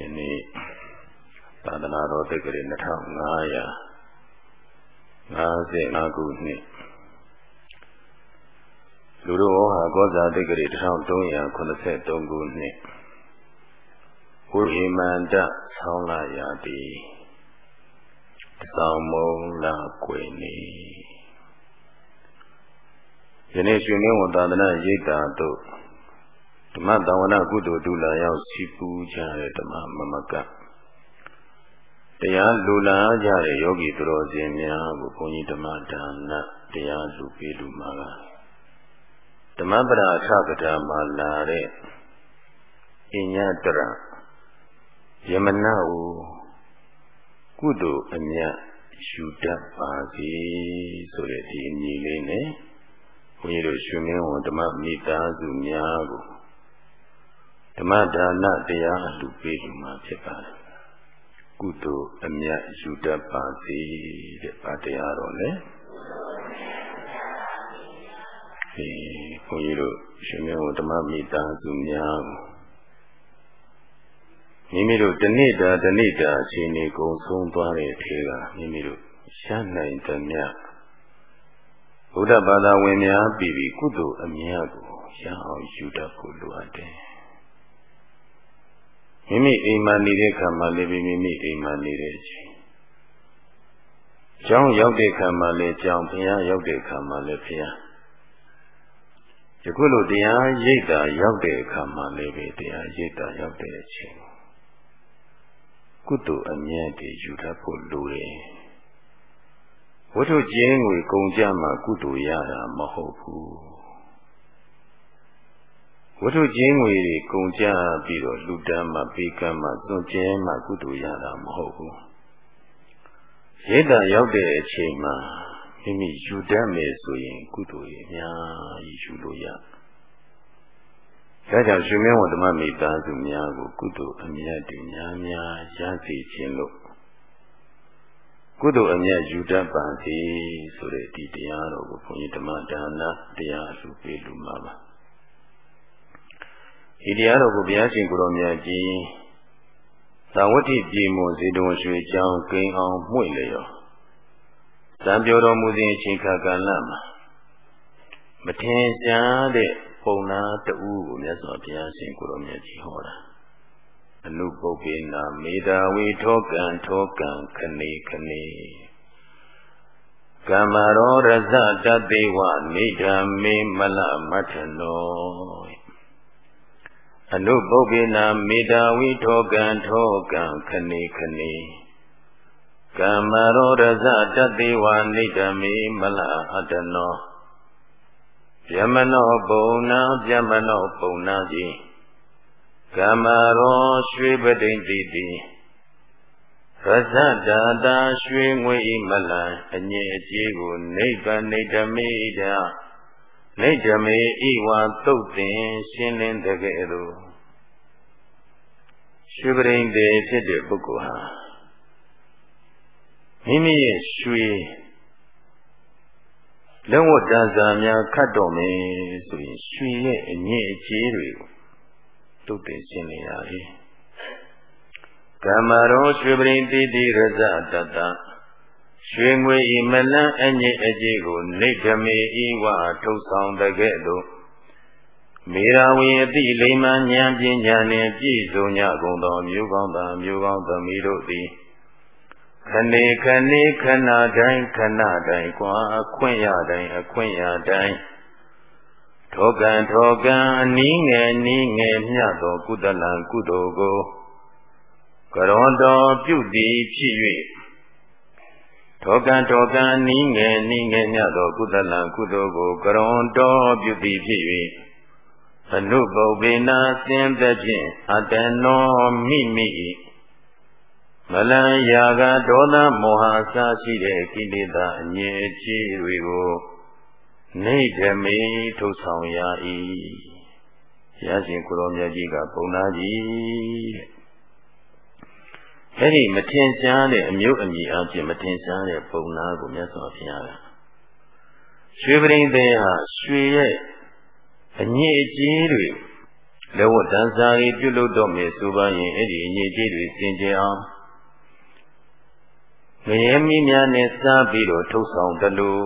ယနေ့သာသနာတော်တက္ကရာ2555ခုနှစ်လူတို့ဟောကောဇာတက္ကရာ1383ခုနှစ်ဘုရိမန္တဆောင်းလာရာတိသောင်းမုံလာကွယ်နေယနေ့ရှင်မင်းဝသာသနာရိပ်တာတို့ ဓမ္မတဝနာကုသိုလ်ဒုလာရောက်စီပူကြတဲ့ဓမ္မမမကတရားလူလာကြတဲ့ယောဂီသူတော်စင်များကိုဘုန်းကြီးဓမ္မဒါနတရားလူပေးလူမှာကဓမ္မပဒအထကထာမှာလာတဲ့ပညာတရယမနာဟုကုသိုလ်အမြတ်ယူတတ်ပါစေဆိုတဲ့ဒီအမည်လေးနဲ့ဘုန်းကြီးတို့ရှင်မင်းဝန်ဓမ္မမိသားစုများကို ဓမ္မဒါနတရားအလှပေးလူမှာဖြစ်ပါတယ်ကုသိုလ်အမြတ်ယူတတ်ပါစေတဲ့ဗာတရားတော်လေဒီဘုန်းကြီးတို့ရှင်မြတ်ဓမ္မမိသားစုများမိမိတို့တနေ့တာတနေ့တာအချိန်လေးကုန်ဆုံးသွားတဲ့ထေကမိမိတို့ရှမ်းနိုင်သမျှဘုရားဘာသာဝင်များပြီးပြီးကုသိုလ်အမြတ်ကိုရအောင်ယူတတ်ဖို့လိုအပ်တယ် မိမိအိမ်မှာနေတဲ့ခါမှာလည်းမိမိအိမ်မှာနေတဲ့အချိန်ကျောင်းရောက်တဲ့ခါမှာလည်းကျောင်းဘုရားရောက်တဲ့ခါမှာလည်းဘုရားယခုလိုတရားရိပ်တာရောက်တဲ့အခါမှာလည်းပဲတရားရိပ်တာရောက်တဲ့အချိန်ကုသိုလ်အမြတ်တွေယူတတ်ဖို့လိုတယ်ဝတ္ထုကျင်းငွေကုန်ကြမှာကုသိုလ်ရတာမဟုတ်ဘူး ဝတ္ထုချင်းငွေတွေကုန်ကြပြီးတော့လူတန်းမှပေးကမ်းမှစွန့်ကျဲမှကုသိုလ်ရတာမဟုတ်ဘူးရိတ်တာရောက်တဲ့အချိန်မှာမိမိယူတတ်မယ်ဆိုရင် ကုသိုလ်ရအများကြီးယူလို့ရဒါကြောင့်ရှင်မင်းဝတ္တမမိသားစုများကို ကုသိုလ်အမြတ်တွေများများရစေခြင်းလို့ကုသိုလ်အမြတ်ယူတတ်ပါစေဆိုတဲ့ဒီတရားတော်ကိုဘုန်းကြီးဓမ္မဒါနတရားအလှပေးလူမှာပါ ဒီတရားတော်ကိုဘုရားရှင်ကိုတော်မြတ်ကြီးသာဝတိပြည်မွန်ဇေတဝန်ရွှေကျောင်းကိန်းအောင်မှွေလျော်သံပြောတော်မူစဉ်အချိန်ခါကာလမှာမထင်ရှားတဲ့ပုံနာတူကိုမြတ်စွာဘုရားရှင်ကိုတော်မြတ်ကြီးဟောတာအနုပုပ္ပေနာမေတာဝေထောကံထောကံခဏေခဏေကမ္မရောရဇတတေဝနေဓမ္မေမလမထနော အနုပုပ္ပိနာမေတ္တာဝိထောကံထောကံခဏိခဏိကမ္မရောရဇတတေဝနိတမေမလအတနောဗျမနောပုံနာဗျမနောပုံနာကြီးကမ္မရောရွှေပတိန်တိတိရဇတာတာရွှေငွေဤမလံအငြိအကျေးကိုနိဗ္ဗာန်နိတမေတ နိဓမေဤဝါသုတ်တင်ရှင်းလင်းတဲ့ကဲ့သို့ရွှေပရိန်တေဖြစ်တဲ့ပုဂ္ဂိုလ်ဟာမိမိရဲ့ရွှေလက်ဝတ်တန်စာများခတ်တော်မယ်ဆိုရင်ရွှေရဲ့အငြိအကျေးတွေကိုတုတ်တင်ရှင်းနေရတယ်ကမ္မရောရွှေပရိန်တိတိရဇတတ ရွှေငွေဤမလန်းအညစ်အကြေးကိုနေဓမေဤဝထုတ်ဆောင်တဲ့ကဲ့သို့မေရာဝေအတိလိမ္မာဉာဏ်ပညာနှင့်ပြည့်စုံကြကုန်သောမျိုးကောင်းသာမျိုးကောင်းသမီးတို့သည်ခဏေခဏေခဏတိုင်းခဏတိုင်းကွာအခွင့်ရတိုင်းအခွင့်ရတိုင်းထောကံထောကံအနည်းငယ်နည်းငယ်မြတ်သောကုသလံကုသိုလ်ကိုကရောတော်ပြုသည်ဖြစ်၍ ထောကံထောကံနီးငယ်နီးငယ်မြတ်သောကုသလံကုသိုလ်ကိုကရွန်တော်ပြုသည်ဖြစ်၍အနုပုပ္ပေနာစင်သဖြင့်အတနောမိမိမလံယာကဒေါသမောဟအစရှိတဲ့ကိလေသာအငြင်းအကြေးတွေကိုနေဓမေထုတ်ဆောင်ရ၏ဘုရားရှင်ကိုရောမြတ်ကြီးကပုံနာကြီးတဲ့ အဲ့ဒီမထင်ရှားတဲ့အမျိုးအမည်အဖြစ်မထင်ရှားတဲ့ပုံနာကိုမြတ်စွာဘုရားကရွှေပရိသေဟာရွှေရဲ့အညစ်အကြေးတွေလက်ဝတ်တန်စာရီပြုလုပ်တော့မယ်ဆိုပါရင်အဲ့ဒီအညစ်အကြေးတွေစင်ကြယ်အောင်ငရဲမီးများနဲ့စားပြီးတော့ထုတ်ဆောင်တယ်လို့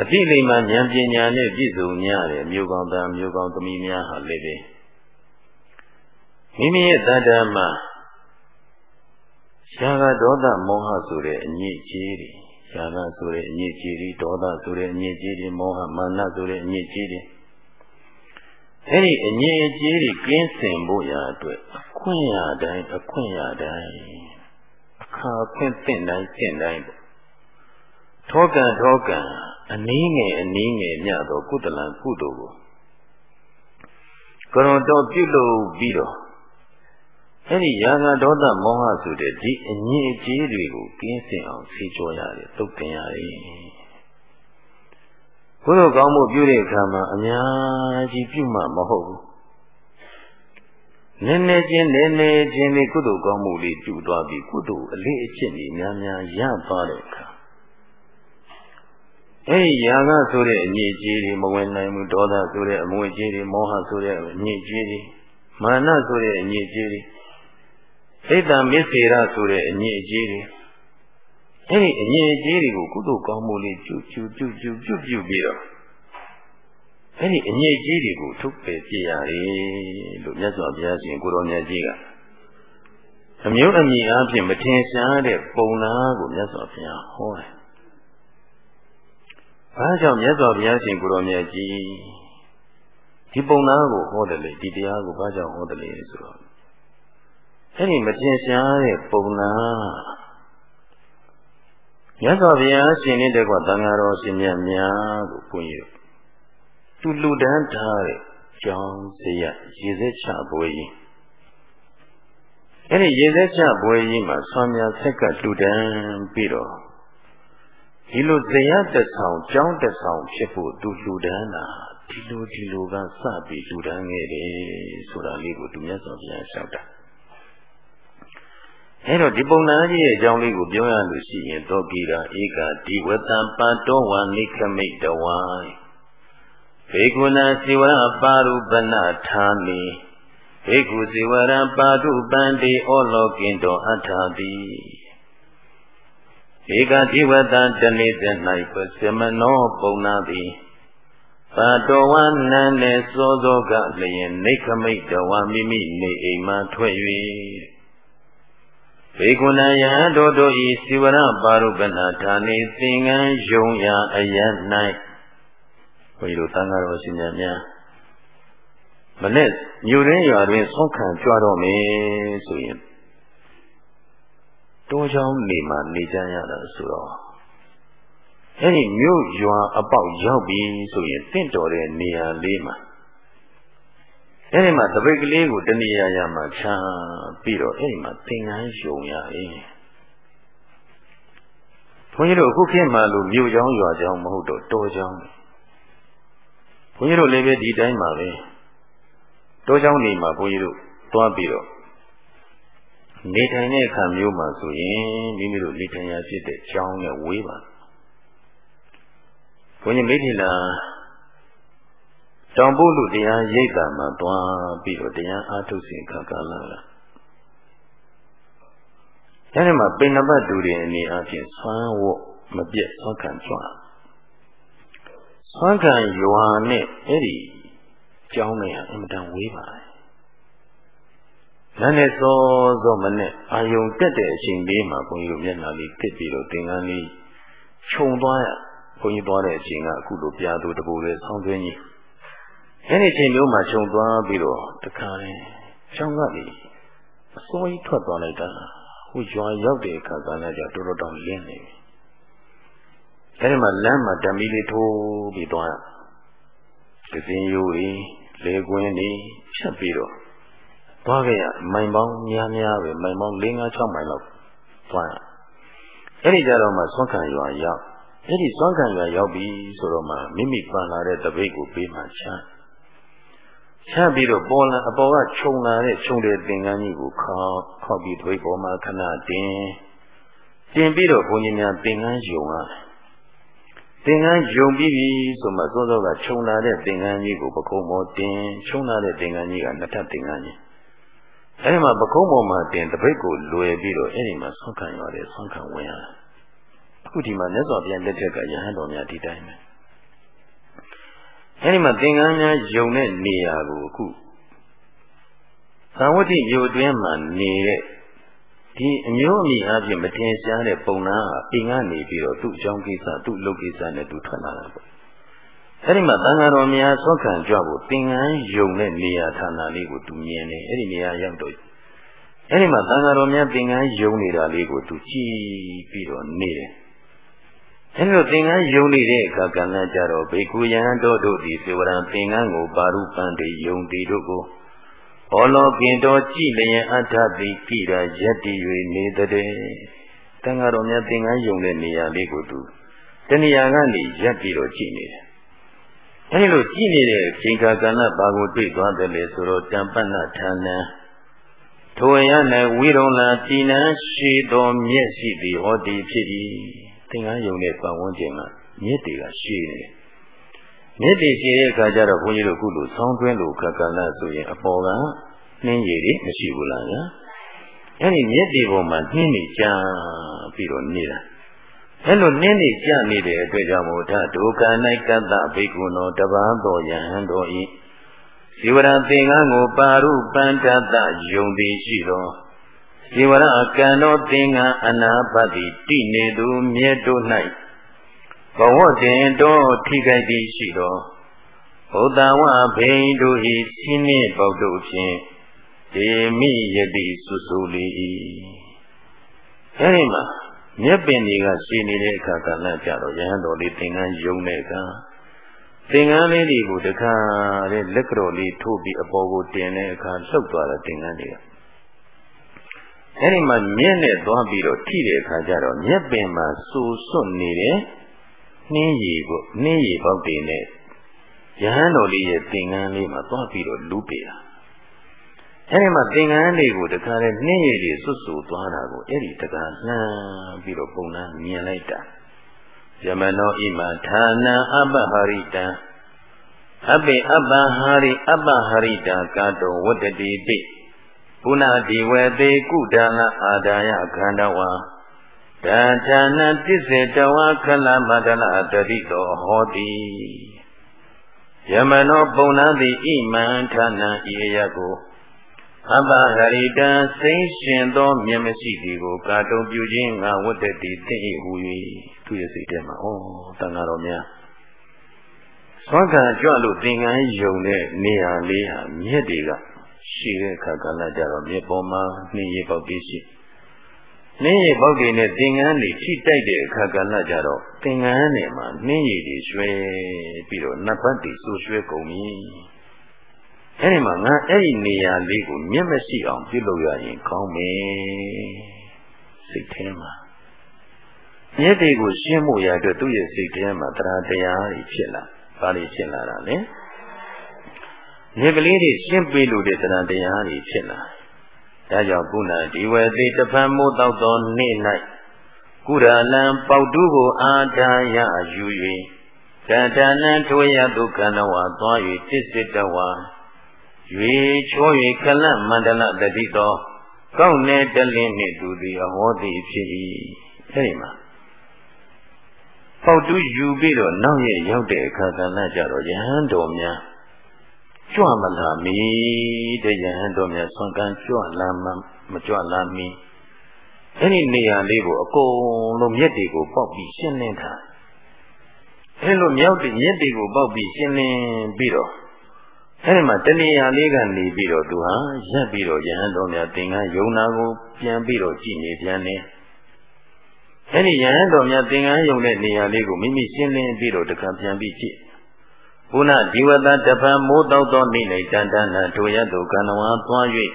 အတိလိမ္မာဉာဏ်ပညာနဲ့ပြည့်စုံကြတဲ့မြို့ကောင်းသားမြို့ကောင်းသမီးများဟာလည်းပဲ မိမိရဲ့တဏ္ဍာမှာရှားကဒေါသမောဟဆိုတဲ့အညစ်အကြေးတွေရှားကဆိုတဲ့အညစ်အကြေးတွေဒေါသဆိုတဲ့အညစ်အကြေးတွေမောဟမာနဆိုတဲ့အညစ်အကြေးတွေအဲ့ဒီအငြိအကျေးတွေကင်းစင်ဖို့ရာအတွက်အခွင့်ရတိုင်းအခွင့်ရတိုင်းအခါခွင့်သင့်တိုင်းသင့်တိုင်းပေါ့ထောကံထောကံအနည်းငယ်အနည်းငယ်မြသောကုသလံကုသိုလ်ကိုကရုံတော်ပြုလုပ်ပြီးတော့ အဲ့ဒီယာဂဒေါသမောဟဆိုတဲ့ဒီအငြိအကျေးတွေကိုကင်းစင်အောင်ဆေးကြောရတယ်သုတ်တင်ရတယ်ဘုရားကောင်းမှုပြုတဲ့အခါမှာအများကြီးပြုမှမဟုတ်ဘူးနည်းနည်းချင်းနည်းနည်းချင်းလေးကုသိုလ်ကောင်းမှုလေးပြုသွားပြီးကုသိုလ်အလေးအကျင့်ကြီးများများရသွားတဲ့အခါအဲ့ဒီယာကဆိုတဲ့အညစ်အကြေးတွေမဝင်နိုင်ဘူးဒေါသဆိုတဲ့အမွေအကြေးတွေမောဟဆိုတဲ့အညစ်အကြေးတွေမာနဆိုတဲ့အညစ်အကြေးတွေ ဣဒ္ဓမစ္စေရဆိုတဲ့အညစ်အကြေးတွေအဲ့ဒီအငြင်းကြီးတွေကိုကုသိုလ်ကောင်းမှုလေးကျူကျူကျူကျူကျူကျူပြီးတော့အဲ့ဒီအငြင်းကြီးတွေကိုထုတ်ပယ်ပြရတယ်လို့မြတ်စွာဘုရားရှင်ကိုရောမြတ်ကြီးကအမျိုးအမည်အဖြစ်မထင်ရှားတဲ့ပုံနာကိုမြတ်စွာဘုရားဟောတယ်။ဘာကြောင့်မြတ်စွာဘုရားရှင်ကိုရောမြတ်ကြီးဒီပုံနာကိုဟောတယ်လေဒီတရားကိုဘာကြောင့်ဟောတယ်လဲဆိုတော့ အဲ့ဒီမထင်ရှားတဲ့ပုံနာမြတ်စွာဘုရားရှင်နေတဲ့ကွာတန်ဃာတော်ရှင်မြတ်များကိုဘုန်းကြီးသူလူတန်းထားတဲ့ကျောင်းစရရေစက်ချပွဲကြီးအဲ့ဒီရေစက်ချပွဲကြီးမှာဆွမ်းများဆက်ကလူတန်းပြီးတော့ဒီလိုဇယတဆောင်ကျောင်းတဆောင်ဖြစ်ဖို့သူလူတန်းတာဒီလိုဒီလိုကစပြီးလူတန်းခဲ့တယ်ဆိုတာလေးကိုသူမြတ်စွာဘုရားရှောက်တာ အဲတော့ဒီပုံနာကြီးရဲ့အကြောင်းလေးကိုပြောရလို့ရှိရင်သောကိရာဧကဒီဝတံပတ္တောဝနိခမိတ်တဝံဘေကုဏစီဝရပါရုပနထာမိဘေကုစီဝရပါတုပန္တိဩလောကိန္တောအထာတိဧကဒီဝတံတနေတ၌ပစမနောပုံနာတိပါတော်ဝနန္နေစောစောကလျင်နိခမိတ်တဝမိမိနေအိမ်မှထွက်၍ ဘေကုဏယံတို့တို့ဤစိဝရပါရုပနာဌာနေသင်္ကန်းယုံရာအယံ၌ဘုရားတို့သံဃာတော်ရှင်များများမနဲ့မြို့ရင်းရွာတွင်ဆုံးခံကြွတော့မယ်ဆိုရင်တောချောင်းနေမှာနေကြရတာဆိုတော့အဲ့ဒီမြို့ရွာအပေါက်ရောက်ပြီဆိုရင်တင့်တော်တဲ့နေရာလေးမှာ အဲ့ဒီမှာတပိတ်ကလေးကိုတဏှာရမှာချာပြီးတော့အဲ့ဒီမှာသင်္ကန်းယုံရအေးဘုန်းကြီးတို့အခုခေတ်မှာလို့မြို့ချောင်းရွာချောင်းမဟုတ်တော့တောချောင်းဘုန်းကြီးတို့လည်းပဲဒီတိုင်းပါပဲတောချောင်းနေမှာဘုန်းကြီးတို့သွားပြီးတော့နေထိုင်တဲ့အခါမျိုးမှာဆိုရင်မိမိတို့နေထိုင်ရဖြစ်တဲ့ချောင်းနဲ့ဝေးပါဘုန်းကြီးမိထီလာ တောင်ပုလူတရားရိပ်တာမှာသွားပြီးတော့တရားအားထုတ်စဉ်ခါကာလကအဲဒီမှာပိဏဘတ်တူတဲ့အနေအချင်းဆွမ်းဝတ်မပြတ်ဆွမ်းခံကြွဆွမ်းခံရွာနဲ့အဲ့ဒီကျောင်းနဲ့အင်မတန်ဝေးပါတယ်။နာနဲ့စောစောမနဲ့အာယုံတက်တဲ့အချိန်လေးမှာဘုန်းကြီးတို့မျက်နှာလေးတစ်ပြီးတော့သင်္ကန်းလေးခြုံသွားရဘုန်းကြီးသွားတဲ့အချိန်ကအခုလိုပြာသူတပူလေးဆောင်းသွင်းကြီး အဲ့ဒီချိန်မျိုးမှာခြုံသွားပြီးတော့တခါလေကျောင်းကနေအစိုးရထွက်သွားလိုက်တာဟိုရွာရောက်တဲ့အခါကလည်းကြတော်တော်တောင်လင်းနေပြီအဲ့ဒီမှာလမ်းမှာဓမီလေးထိုးပြီးသွားတစင်းရိုးကြီးလေကွင်းကြီးဖြတ်ပြီးတော့သွားခဲ့ရမိုင်ပေါင်းများများပဲမိုင်ပေါင်း၄၅6မိုင်လောက်သွားရအဲ့ဒီကြတော့မှဆွမ်းခံရွာရောက်အဲ့ဒီဆွမ်းခံရွာရောက်ပြီဆိုတော့မှမိမိပန်လာတဲ့တပိတ်ကိုပေးမှချမ်း ချပြီးတော့ပေါ်လာအပေါ်ကခြုံလာတဲ့ခြုံတဲ့သင်္ကန်းကြီးကိုခေါက်ခေါက်ပြီးထွေးပေါ်မှာခဏတင်တင်ပြီးတော့ဘုန်းကြီးများသင်္ကန်းယုံရတယ်သင်္ကန်းယုံပြီးပြီဆိုမှစောစောကခြုံလာတဲ့သင်္ကန်းကြီးကိုပခုံးပေါ်တင်ခြုံလာတဲ့သင်္ကန်းကြီးကနှစ်ထပ်သင်္ကန်းကြီးအဲဒီမှာပခုံးပေါ်မှာတင်တပိတ်ကိုလွယ်ပြီးတော့အဲဒီမှာဆွမ်းခံရတယ်ဆွမ်းခံဝင်ရတာအခုဒီမှာမြတ်စွာဘုရားလက်ထက်ကယဟန်တော်များဒီတိုင်းပဲ အဲဒီမှာသင်္ကန်းများယုံတဲ့နေရာကိုအခုသာဝတိမြို့အတွင်းမှာနေတဲ့ဒီအမျိုးအမည်အပြင်မတင်ရှားတဲ့ပုံနာဟာအိမ်ကနေပြီးတော့သူ့အကြောင်းကိစ္စသူ့လုပ်ကိစ္စနဲ့သူထွက်လာတာပေါ့အဲ့ဒီမှာတန်ဃာတော်များဆွခံကြွဖို့သင်္ကန်းယုံတဲ့နေရာဌာနလေးကိုသူမြင်နေအဲ့ဒီနေရာရောက်တော့အဲ့ဒီမှာတန်ဃာတော်များသင်္ကန်းယုံနေတာလေးကိုသူကြည့်ပြီးတော့နေတယ် အဲ့လိုသင်္ကန်းယုံနေတဲ့အခါကလည်းကြတော့ဘေကုယံတို့တို့ဒီစေဝရံသင်္ကန်းကိုပါရုပန်တေယုံတီတို့ကိုဩလောကင်တော်ကြည်လျင်အထတိကိရာယက်တည်၍နေတဲ့တန်ဃာတော်များသင်္ကန်းယုံတဲ့နေရာလေးကိုသူတဏှာကနေရက်ပြီးတော့ကြည်နေတယ်အဲဒီလိုကြည်နေတဲ့ချိန်ခါကဏ္ဍဘာကိုတွေ့သွားတယ်လေဆိုတော့တံပဏ္ဏဌာနံထိုရ၌ဝိရုံလာတိနံရှိသောမျက်စိသည်ဟောဒီဖြစ်၏ သင်္ကန်းယုံတဲ့ပတ်ဝန်းကျင်ကမျက်တွေကရှိနေတယ်မျက်တွေရှိတဲ့အခါကျတော့ဘုန်းကြီးတို့ခုလိုဆောင်းတွင်းလိုခက်ကလဆိုရင်အပေါ်ကနှင်းရည်တွေမရှိဘူးလားဗျာအဲ့ဒီမျက်တွေပေါ်မှာနှင်းနေကြပြီးတော့နေတာအဲ့လိုနှင်းနေကြနေတဲ့အတွက်ကြောင့်မို့ဒါဒုက္ခ၌ကတ္တဘိက္ခုနောတပါးတော်ယဟန်တော်ဤဇီဝရသင်္ကန်းကိုပါရုပန္တတယုံသည်ရှိသော ဇီဝရကံတော်သင်္ကန်းအနာပတိတိနေသူမြတ်တို့၌ဘဝတင်တော်ထိခိုက်သည်ရှိသောဘုဒ္ဓဝဘိန်တို့ဤရှင်းနှင့်ပေါတို့ဖြင့်ဒေမိယတိစုစုလေး၏အဲဒီမှာမြက်ပင်တွေကရှိနေတဲ့အခါကလည်းကြတော့ယဟန်တော်လေးသင်္ကန်းယုံတဲ့အခါသင်္ကန်းလေးတွေကိုတခါတဲ့လက်ကြော်လေးထိုးပြီးအပေါ်ကိုတင်တဲ့အခါလှုပ်သွားတဲ့သင်္ကန်းတွေက အဲဒီမှာမြက်နဲ့သွားပြီးတော့ထိတဲ့အခါကျတော့မြက်ပင်မှာစူစွတ်နေတဲ့နှင်းရည်ကိုနှင်းရည်ပေါက်တွေနဲ့ယဟန်တော်လေးရဲ့သင်္ကန်းလေးမှာသွားပြီးတော့လူးပေတာအဲဒီမှာသင်္ကန်းတွေကိုတခါလေနှင်းရည်တွေစွတ်ဆူသွားတာကိုအဲ့ဒီတခါလှမ်းပြီးတော့ပုံနှံမြင်လိုက်တာယမနောဣမဌာနံအပ္ပဟာရိတံအပိအပ္ပဟာရိအပ္ပဟာရိတံကာတောဝတ္တတိပိ ပုဏ္ဏဒီဝေသေကုဒလအာဒါယခန္ဓဝါတဌာနတစ္စေတဝါခလမတလတတိတောဟောတိယမနောပုံနာတိဣမံဌာနံဤအယကိုအပ္ပဟရိတံစိမ့်ရှင်သောမြင်မရှိသည်ကိုကာတုံပြုခြင်းငါဝတ္တတိသိ၏ဟူ၍သူရဲ့စိတ်ထဲမှာဩတန်ဃာတော်များသွမ်းခံကြွလို့သင်္ကန်းယုံတဲ့နေရာလေးဟာမြက်တွေက ရှိတဲ့အခါကလည်းကြတော့မြက်ပေါ်မှာနှင်းရပေါက်ပြီးရှိနှင်းရပေါက်တွေနဲ့သင်္ကန်းတွေထိတိုက်တဲ့အခါကလည်းကြတော့သင်္ကန်းတွေမှာနှင်းရည်တွေရွှဲပြီးတော့နတ်ဘတ်တွေဆူရွှဲကုန်ပြီအဲ့ဒီမှာငါအဲ့ဒီနေရာလေးကိုမျက်မရှိအောင်ပြုလုပ်ရရင်ကောင်းမယ်စိတ်ထဲမှာမျက်တွေကိုရှင်းဖို့ရအတွက်သူ့ရဲ့စိတ်ထဲမှာတရားတရားတွေဖြစ်လာဘာတွေဖြစ်လာတာလဲ မျက်ကလေးတွေရှင်းပေးလို့တဲ့တရားတရားတွေဖြစ်လာဒါကြောင့်ကုဏဒီဝေတိတဖန်မိုးတော့သောနေ့၌ကုရလံပေါတူးကိုအာထာယယူ၍တတနံထွေရဒုက္ခနဝသွား၍တစ္စစ်တဝါရွေချော၍ကလမန္တလတတိတော်ကောက်နေတလင်းနှင့်သူသည်အဟောသည်ဖြစ်၏အဲဒီမှာပေါတူးယူပြီးတော့နောက်ရရောက်တဲ့အခါကလည်းကြတော့ယဟန်တော်များ ကြွမလာမီတဲ့ယဟန်တော်များဆွမ်းကန်းကြွလာမှမကြွလာမီအဲ့ဒီနေရာလေးကိုအကုန်လုံးမျက်တွေကိုပေါက်ပြီးရှင်းလင်းထားအဲ့လိုမြောက်တဲ့မျက်တွေကိုပေါက်ပြီးရှင်းလင်းပြီးတော့အဲဒီမှာတဏှာလေးကနေပြီးတော့သူဟာရက်ပြီးတော့ယဟန်တော်များသင်္ကန်းယုံနာကိုပြန်ပြီးတော့ကြည်နေပြန်တယ်အဲဒီယဟန်တော်များသင်္ကန်းယုံတဲ့နေရာလေးကိုမိမိရှင်းလင်းပြီးတော့တခါပြန်ပြီးကြည့် ဘုနာဒီဝတတပံမိုးတောက်သောနေနေတန်တနာတို့ရတုကန္နဝါသွား၍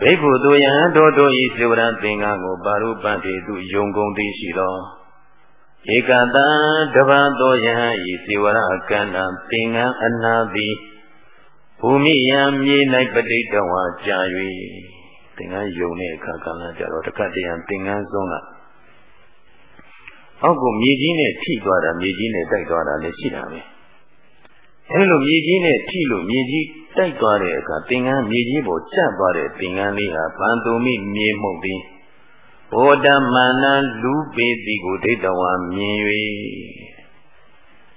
ဘိက္ခုတို့ယဟန်တော်တို့ဤစေဝရသင်္ကန်းကိုပါရုပတိသူယုံကုန်သည်ရှိသောဧကတံတပံသောယဟန်ဤစေဝရကန္နသင်္ကန်းအနာသည်ဘူမိယံမြေ၌ပဋိတဝါကြာ၍သင်္ကန်းယုံတဲ့အခါကလည်းကြတော့တခတ်တရံသင်္ကန်းဆုံးကအောက်ကိုမြေကြီးနဲ့ထိသွားတာမြေကြီးနဲ့တိုက်သွားတာလည်းရှိတာပဲ အဲလိုမြေကြီးနဲ့ထိလို့မြေကြီးတိုက်သွားတဲ့အခါသင်္ကန်းမြေကြီးပေါ်ကျသွားတဲ့သင်္ကန်းလေးဟာဗန္တုမိမြေမှုတ်ပြီးဘောဓမာနလူပေတိကိုဒိဋ္ဌဝါမြင်၍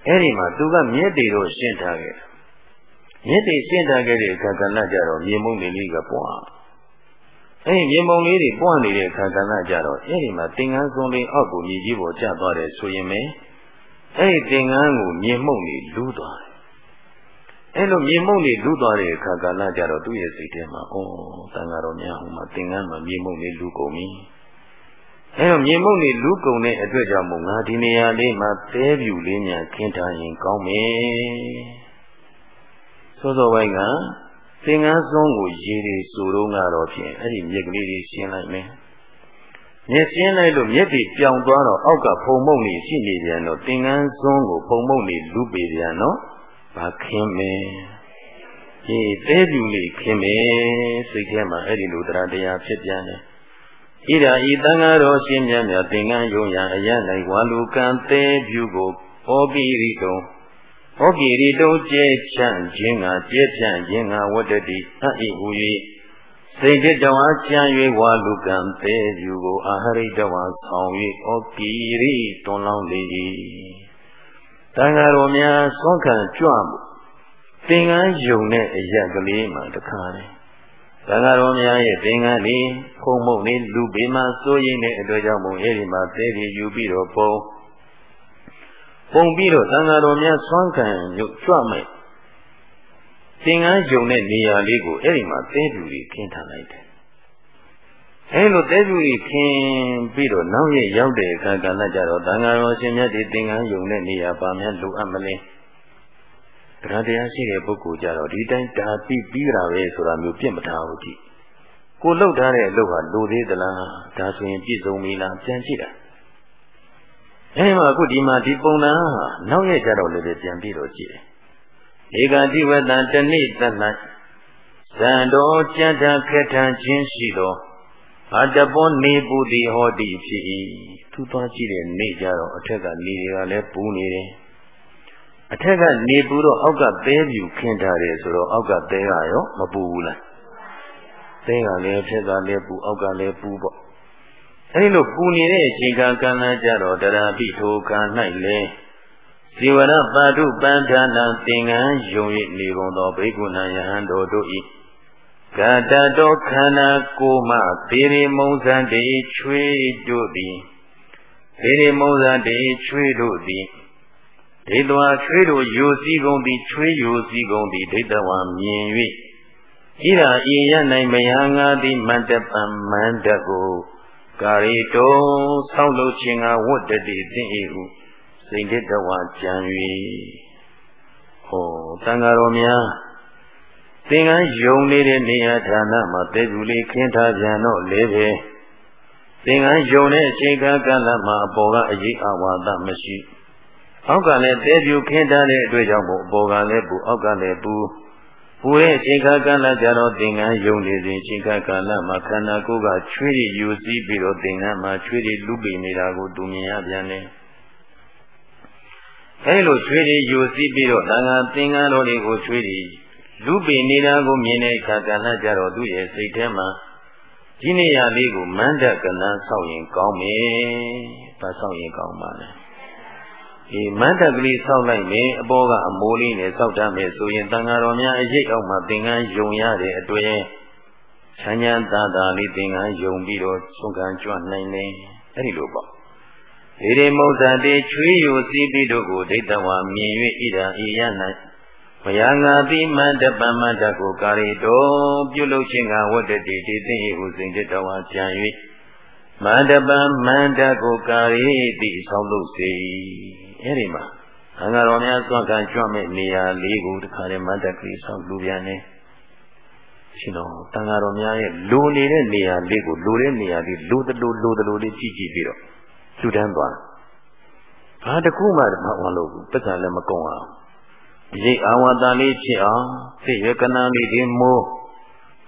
အဲ့ဒီမှာသူကမြဲတေတော့ရှင်းထားခဲ့မြဲတေရှင်းထားခဲ့တဲ့အခါကလည်းကြတော့မြေမုံလေးကပွားအဲ့ဒီမြေမုံလေးတွေပွားနေတဲ့အခါကလည်းကြတော့အဲ့ဒီမှာသင်္ကန်းစုံလေးအောက်ကိုမြေကြီးပေါ်ကျသွားတယ်ဆိုရင်ပဲအဲ့ဒီသင်္ကန်းကိုမြေမှုန့်လေးလူးသွားတယ် အဲ့လိုမြေမှုန့်လေးလူးသွားတဲ့အခါကလည်းကြတော့သူ့ရဲ့စိတ်ထဲမှာအော်တန်ဃာတော်များဟိုမှာသင်္ကန်းမှာမြေမှုန့်လေးလူးကုန်ပြီအဲတော့မြေမုံနေလူကုံတဲ့အတွက်ကြောင့်မို့ငါဒီနေရာလေးမှာသဲပြူလေးညာခင်းထားရင်ကောင်းမယ်စောစောပိုင်းကသင်္ကန်းစွန်းကိုရေတွေစိုးတော့ကတော့ဖြင့်အဲ့ဒီမြက်ကလေးတွေရှင်းလိုက်မယ်မြက်ရှင်းလိုက်လို့မြက်တွေပြောင်သွားတော့အောက်ကဖုံမုံနေရှိနေပြန်တော့သင်္ကန်းစွန်းကိုဖုံမုံနေလူပေပြန်တော့ ဘာခင်းမယ်ဒီသဲပြူလေးခင်းမယ်စိတ်ထဲမှာအဲ့ဒီလိုတရားတရားဖြစ်ပြန်တယ်ဣဒာဤတန်ဃာတော်ရှင်မြတ်မြတ်သင်္ကန်းယုံရအရ၌ဝါလူကံသေးပြုကိုဟောကိရိတုံဟောကိရိတုံကျဲချန့်ခြင်းကကျဲဖြန့်ခြင်းကဝတ္တတိအဣဟူ၍စိတ်တတဝါချမ်း၍ဝါလူကံသေးပြုကိုအာဟရိတဝါဆောင်၍ဟောကိရိတွန်လောင်းလေ၏ တန်ဃာတော်များဆွမ်းခံကြွမှုသင်္ကန်းယုံတဲ့အရက်ကလေးမှတခါလေသံဃာတော်များရဲ့သင်္ကန်းဒီခုံမုတ်နေလူပေမှာစိုးရိမ်တဲ့အတွက်ကြောင့်မို့အဲဒီမှာသဲတွေယူပြီးတော့ပုံပုံပြီးတော့သံဃာတော်များဆွမ်းခံညွတ်ကြွမဲ့သင်္ကန်းယုံတဲ့နေရာလေးကိုအဲဒီမှာသဲပြူကြီးခင်းထားလိုက်တယ် အဲလိုသဲပြူကြီးခင်းပြီးတော့နောက်ရရောက်တဲ့အခါကလည်းကြတော့သံဃာတော်ရှင်မြတ်ဒီသင်္ကန်းယုံတဲ့နေရာပါများလိုအပ်မလဲ။တရားတရားရှိတဲ့ပုဂ္ဂိုလ်ကြတော့ဒီတိုင်းဒါပြီးပြီးတာပဲဆိုတာမျိုးပြင့်မထားဘူးကြည့်ကိုလှုပ်ထားတဲ့အလုပ်ဟာလိုသေးသလားဒါဆိုရင်ပြည့်စုံပြီလားပြန်ကြည့်တာအဲဒီမှာအခုဒီမှာဒီပုံနာနောက်ရက်ကြတော့လည်းပြန်ပြီးတော့ကြည့်တယ်ဧကတိဝတ္တတဏိတ၌ဇံတော်ကြံ့တခက်ထန်ခြင်းရှိသော အတဘောနေပူတိဟောတိဖြစ်၏သူသွားကြည့်တဲ့နေကြတော့အထက်ကနေတွေကလည်းပူနေတယ်အထက်ကနေပူတော့အောက်ကသဲပြူခင်းထားတယ်ဆိုတော့အောက်ကသဲကရောမပူဘူးလားသဲကလည်းအထက်ကလည်းပူအောက်ကလည်းပူပေါ့အဲဒီလိုပူနေတဲ့အချိန်ကကံလာကြတော့တရာပိထိုကံ၌လဲဇေဝရပါတုပန္ဌာနသင်္ကန်းယုံ၍နေကုန်သောဘိက္ခုနာယဟန်တို့တို့၏ ဂတတောခန္ဓာကိုမှသေရိမုံဇံတေချွေတို့သည်သေရိမုံဇံတေချွေတို့သည်ဒိဋ္ဌဝါချွေးတို့ယိုစည်းကုန်သည်ချွေးယိုစည်းကုန်သည်ဒိဋ္ဌဝါမြင်၍ဣရာဤရနိုင်မယငါသည်မန္တပံမန္တကိုကာရီတုံဆောက်လုပ်ခြင်းကဝတ္တတိသိ၏ဟုစိတ်တဝါကြံ၍ဟောတန်ဃာတော်များ သင်္ကန်းယုံနေတဲ့နေရာဌာနမှာတေသူလေးခင်းထားပြန်တော့လေပဲသင်္ကန်းယုံတဲ့အချိန်ကလမှာအပေါ်ကအရေးအဝါဒမရှိဘူးအောက်ကလည်းတဲပြူခင်းထားတဲ့အတွက်ကြောင့်မို့အပေါ်ကလည်းပူအောက်ကလည်းပူပူတဲ့အချိန်ခါကလည်းကြတော့သင်္ကန်းယုံနေစဉ်အချိန်ခါကလည်းမှာခန္ဓာကိုယ်ကချွေးရည်ယူစည်းပြီးတော့သင်္ကန်းမှာချွေးရည်လူပိနေတာကိုသူမြင်ရပြန်တယ်အဲလိုချွေးရည်ယူစည်းပြီးတော့သံဃာသင်္ကန်းတော်တွေကိုချွေးရည် လူပိနေတာကိုမြင်တဲ့အခါကလည်းကြတော့သူ့ရဲ့စိတ်ထဲမှာဒီနေရာလေးကိုမန္တကနဆောက်ရင်ကောင်းမယ်။ဘာဆောက်ရင်ကောင်းပါလဲ။ဒီမန္တကလေးဆောက်လိုက်မယ်အပေါ်ကအမိုးလေးနဲ့ဆောက်တတ်မယ်ဆိုရင်တန်ဃာတော်များအရေးအောက်မှာသင်္ကန်းယုံရတဲ့အတွင်ချမ်းချမ်းသာသာလေးသင်္ကန်းယုံပြီးတော့ဆုံးခံကြွနိုင်နေအဲ့ဒီလိုပေါ့ဒီရိမုဇ္ဇတေချွေးယူစည်းပြီးတို့ကိုဒိဋ္ဌဝါမြင်၍ဣဒံဤရ၌ မယငါတိမန္တပမန္တကိုကာရီတော်ပြုလုပ်ခြင်းကဝတ္တတိတိသိဟုစိန်တဝါကြံ၍မန္တပမန္တကိုကာရီတိဆောက်လုပ်စေအဲ့ဒီမှာအင်္ဂါတော်များသွန်ခံကြွမဲ့နေရာလေးကိုတခါတည်းမတ်တက်ကလေးဆောက်လူပြန်နေရှင်တော်တန်ဃာတော်များရဲ့လိုနေတဲ့နေရာလေးကိုလိုတဲ့နေရာလေးလိုတလူလိုတလူလေးကြည့်ကြည့်ပြီးတော့လူတန်းသွားဘာတခုမှမဟုတ်လို့ဘူးတက္ကလည်းမကုံအောင် ရိတ်အာဝတန်လေးဖြစ်အောင်သိရကနာလေးဒီမိုး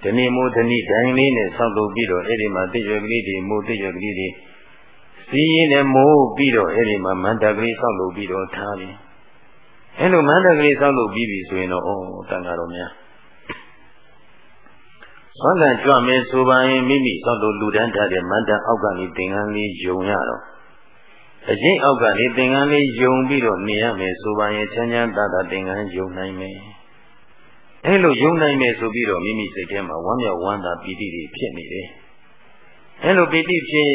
ဓနိမိုးဓနိဒိုင်လေးနဲ့ဆောက်လုပ်ပြီးတော့အဲ့ဒီမှာသိရကလေးတွေမိုးသိရကလေးတွေစီးရင်လည်းမိုးပြီးတော့အဲ့ဒီမှာမန္တကလေးဆောက်လုပ်ပြီးတော့ထားပြီအဲ့လိုမန္တကလေးဆောက်လုပ်ပြီးပြီဆိုရင်တော့ဩတန်ဃာတော်များသောတန်ကြွမယ်ဆိုပါရင်မိမိဆောက်လုပ်လူတန်းထားတဲ့မန္တအောက်ကနေသင်္ကန်းလေးယုံရတော့ အကျင့်အောက်ကနေသင်္ကန်းလေးယုံပြီးတော့နေရမယ်ဆိုပါရင်ချမ်းချမ်းသာသာသင်္ကန်းယုံနိုင်မယ်အဲလိုယုံနိုင်မယ်ဆိုပြီးတော့မိမိစိတ်ထဲမှာဝမ်းမြောက်ဝမ်းသာပီတိတွေဖြစ်နေတယ်အဲလိုပီတိဖြစ်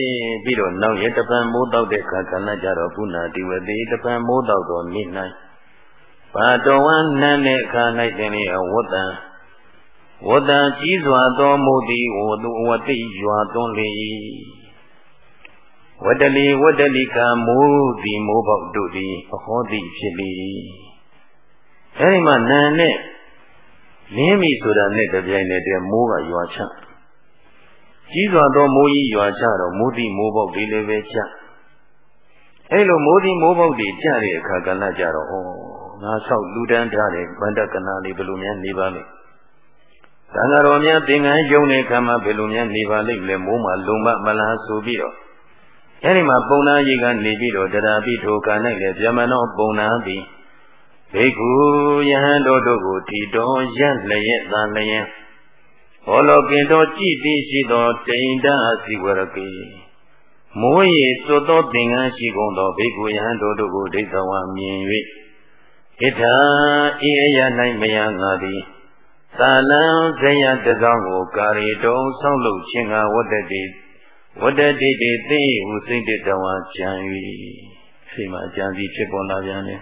ပြီးတော့နောက်ရတပံမိုးတောက်တဲ့ခါကဏ္ဍကြတော့ကုဏတိဝတိတပံမိုးတောက်တော့နေနိုင်ဘာတော်ဝမ်းနန်းတဲ့အခါ၌တင်လေဝတ္တံဝတ္တံကြီးစွာသောမိုးသည်ဝတ္တဝတိရွာသွန်းလေ ဝတ္တလီဝတ္တလိကမိုးသည်မိုးပေါက်တို့သည်အဟောသည်ဖြစ်လေအဲဒီမှာနန်းနဲ့လင်းပြီဆိုတာနဲ့တပြိုင်နက်တည်းမိုးကရွာချကြီးစွာသောမိုးကြီးရွာချတော့မိုးတိမိုးပေါက်ဒီလည်းပဲချအဲလိုမိုးတိမိုးပေါက်တွေကြတဲ့အခါကလည်းကြတော့ဩငါဆောက်လူတန်းထားတဲ့ဗန္ဒကနာလေးဘယ်လိုများနေပါလိမ့်သံဃာတော်များသင်္ကန်းယုံတဲ့ခါမှာဘယ်လိုများနေပါလိမ့်လဲမိုးမှာလုံမမလားဆိုပြီးတော့ အဲဒီမှာပုံနာကြီးကနေပြီးတော့တရားပိထိုကံ၌လည်းဗျမနောပုံနာသည်ဘိက္ခုယဟန်တို့တို့ကိုထီတော်ရက်လျက်သာလျက်ဘောလောကင်တော်ကြည်တည်ရှိသောတိန်တအစီဝရကေမိုးရေသွတ်သောသင်္ကန်းရှိကုန်သောဘိက္ခုယဟန်တို့တို့ကိုဒိဋ္ဌဝမြင်၍ဣဒ္ဓဤအယ၌မယငါသည်သာလံဇယတကောင်းကိုကာရီတုံဆောက်လုပ်ခြင်းကဝတ္တတိ ဝတ္တတိတိသိဟုစိတ်တဝါကြံ၍ရှိမှကြံစီဖြစ်ပေါ်လာပြန်တယ်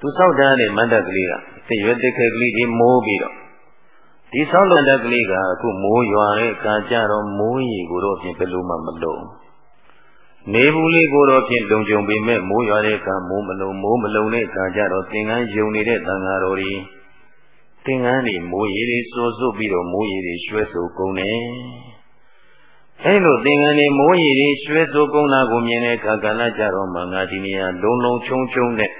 သူဆောက်ထားတဲ့မန္တကလေးကသိရွက်တိခဲကလေးဒီမိုးပြီးတော့ဒီဆောက်လုပ်တဲ့ကလေးကအခုမိုးရွာတဲ့အခါကျတော့မိုးရေကိုတော့ဖြင့်ဘယ်လိုမှမလုံးနေဘူးလေးကိုတော့ဖြင့်လုံခြုံပေမဲ့မိုးရွာတဲ့အခါမိုးမလုံမိုးမလုံတဲ့အခါကျတော့သင်္ကန်းယုံနေတဲ့တန်ဃာတော်တွေသင်္ကန်းတွေမိုးရေတွေစိုးစုပ်ပြီးတော့မိုးရေတွေရွှဲဆိုကုန်တယ် အဲလိုသင်္ကန်းတွေမိုးရေတွေရွှဲဆိုကုန်တာကိုမြင်တဲ့အခါကလည်းကြတော့မှငါဒီနေရာလုံလုံချုံချုံနဲ့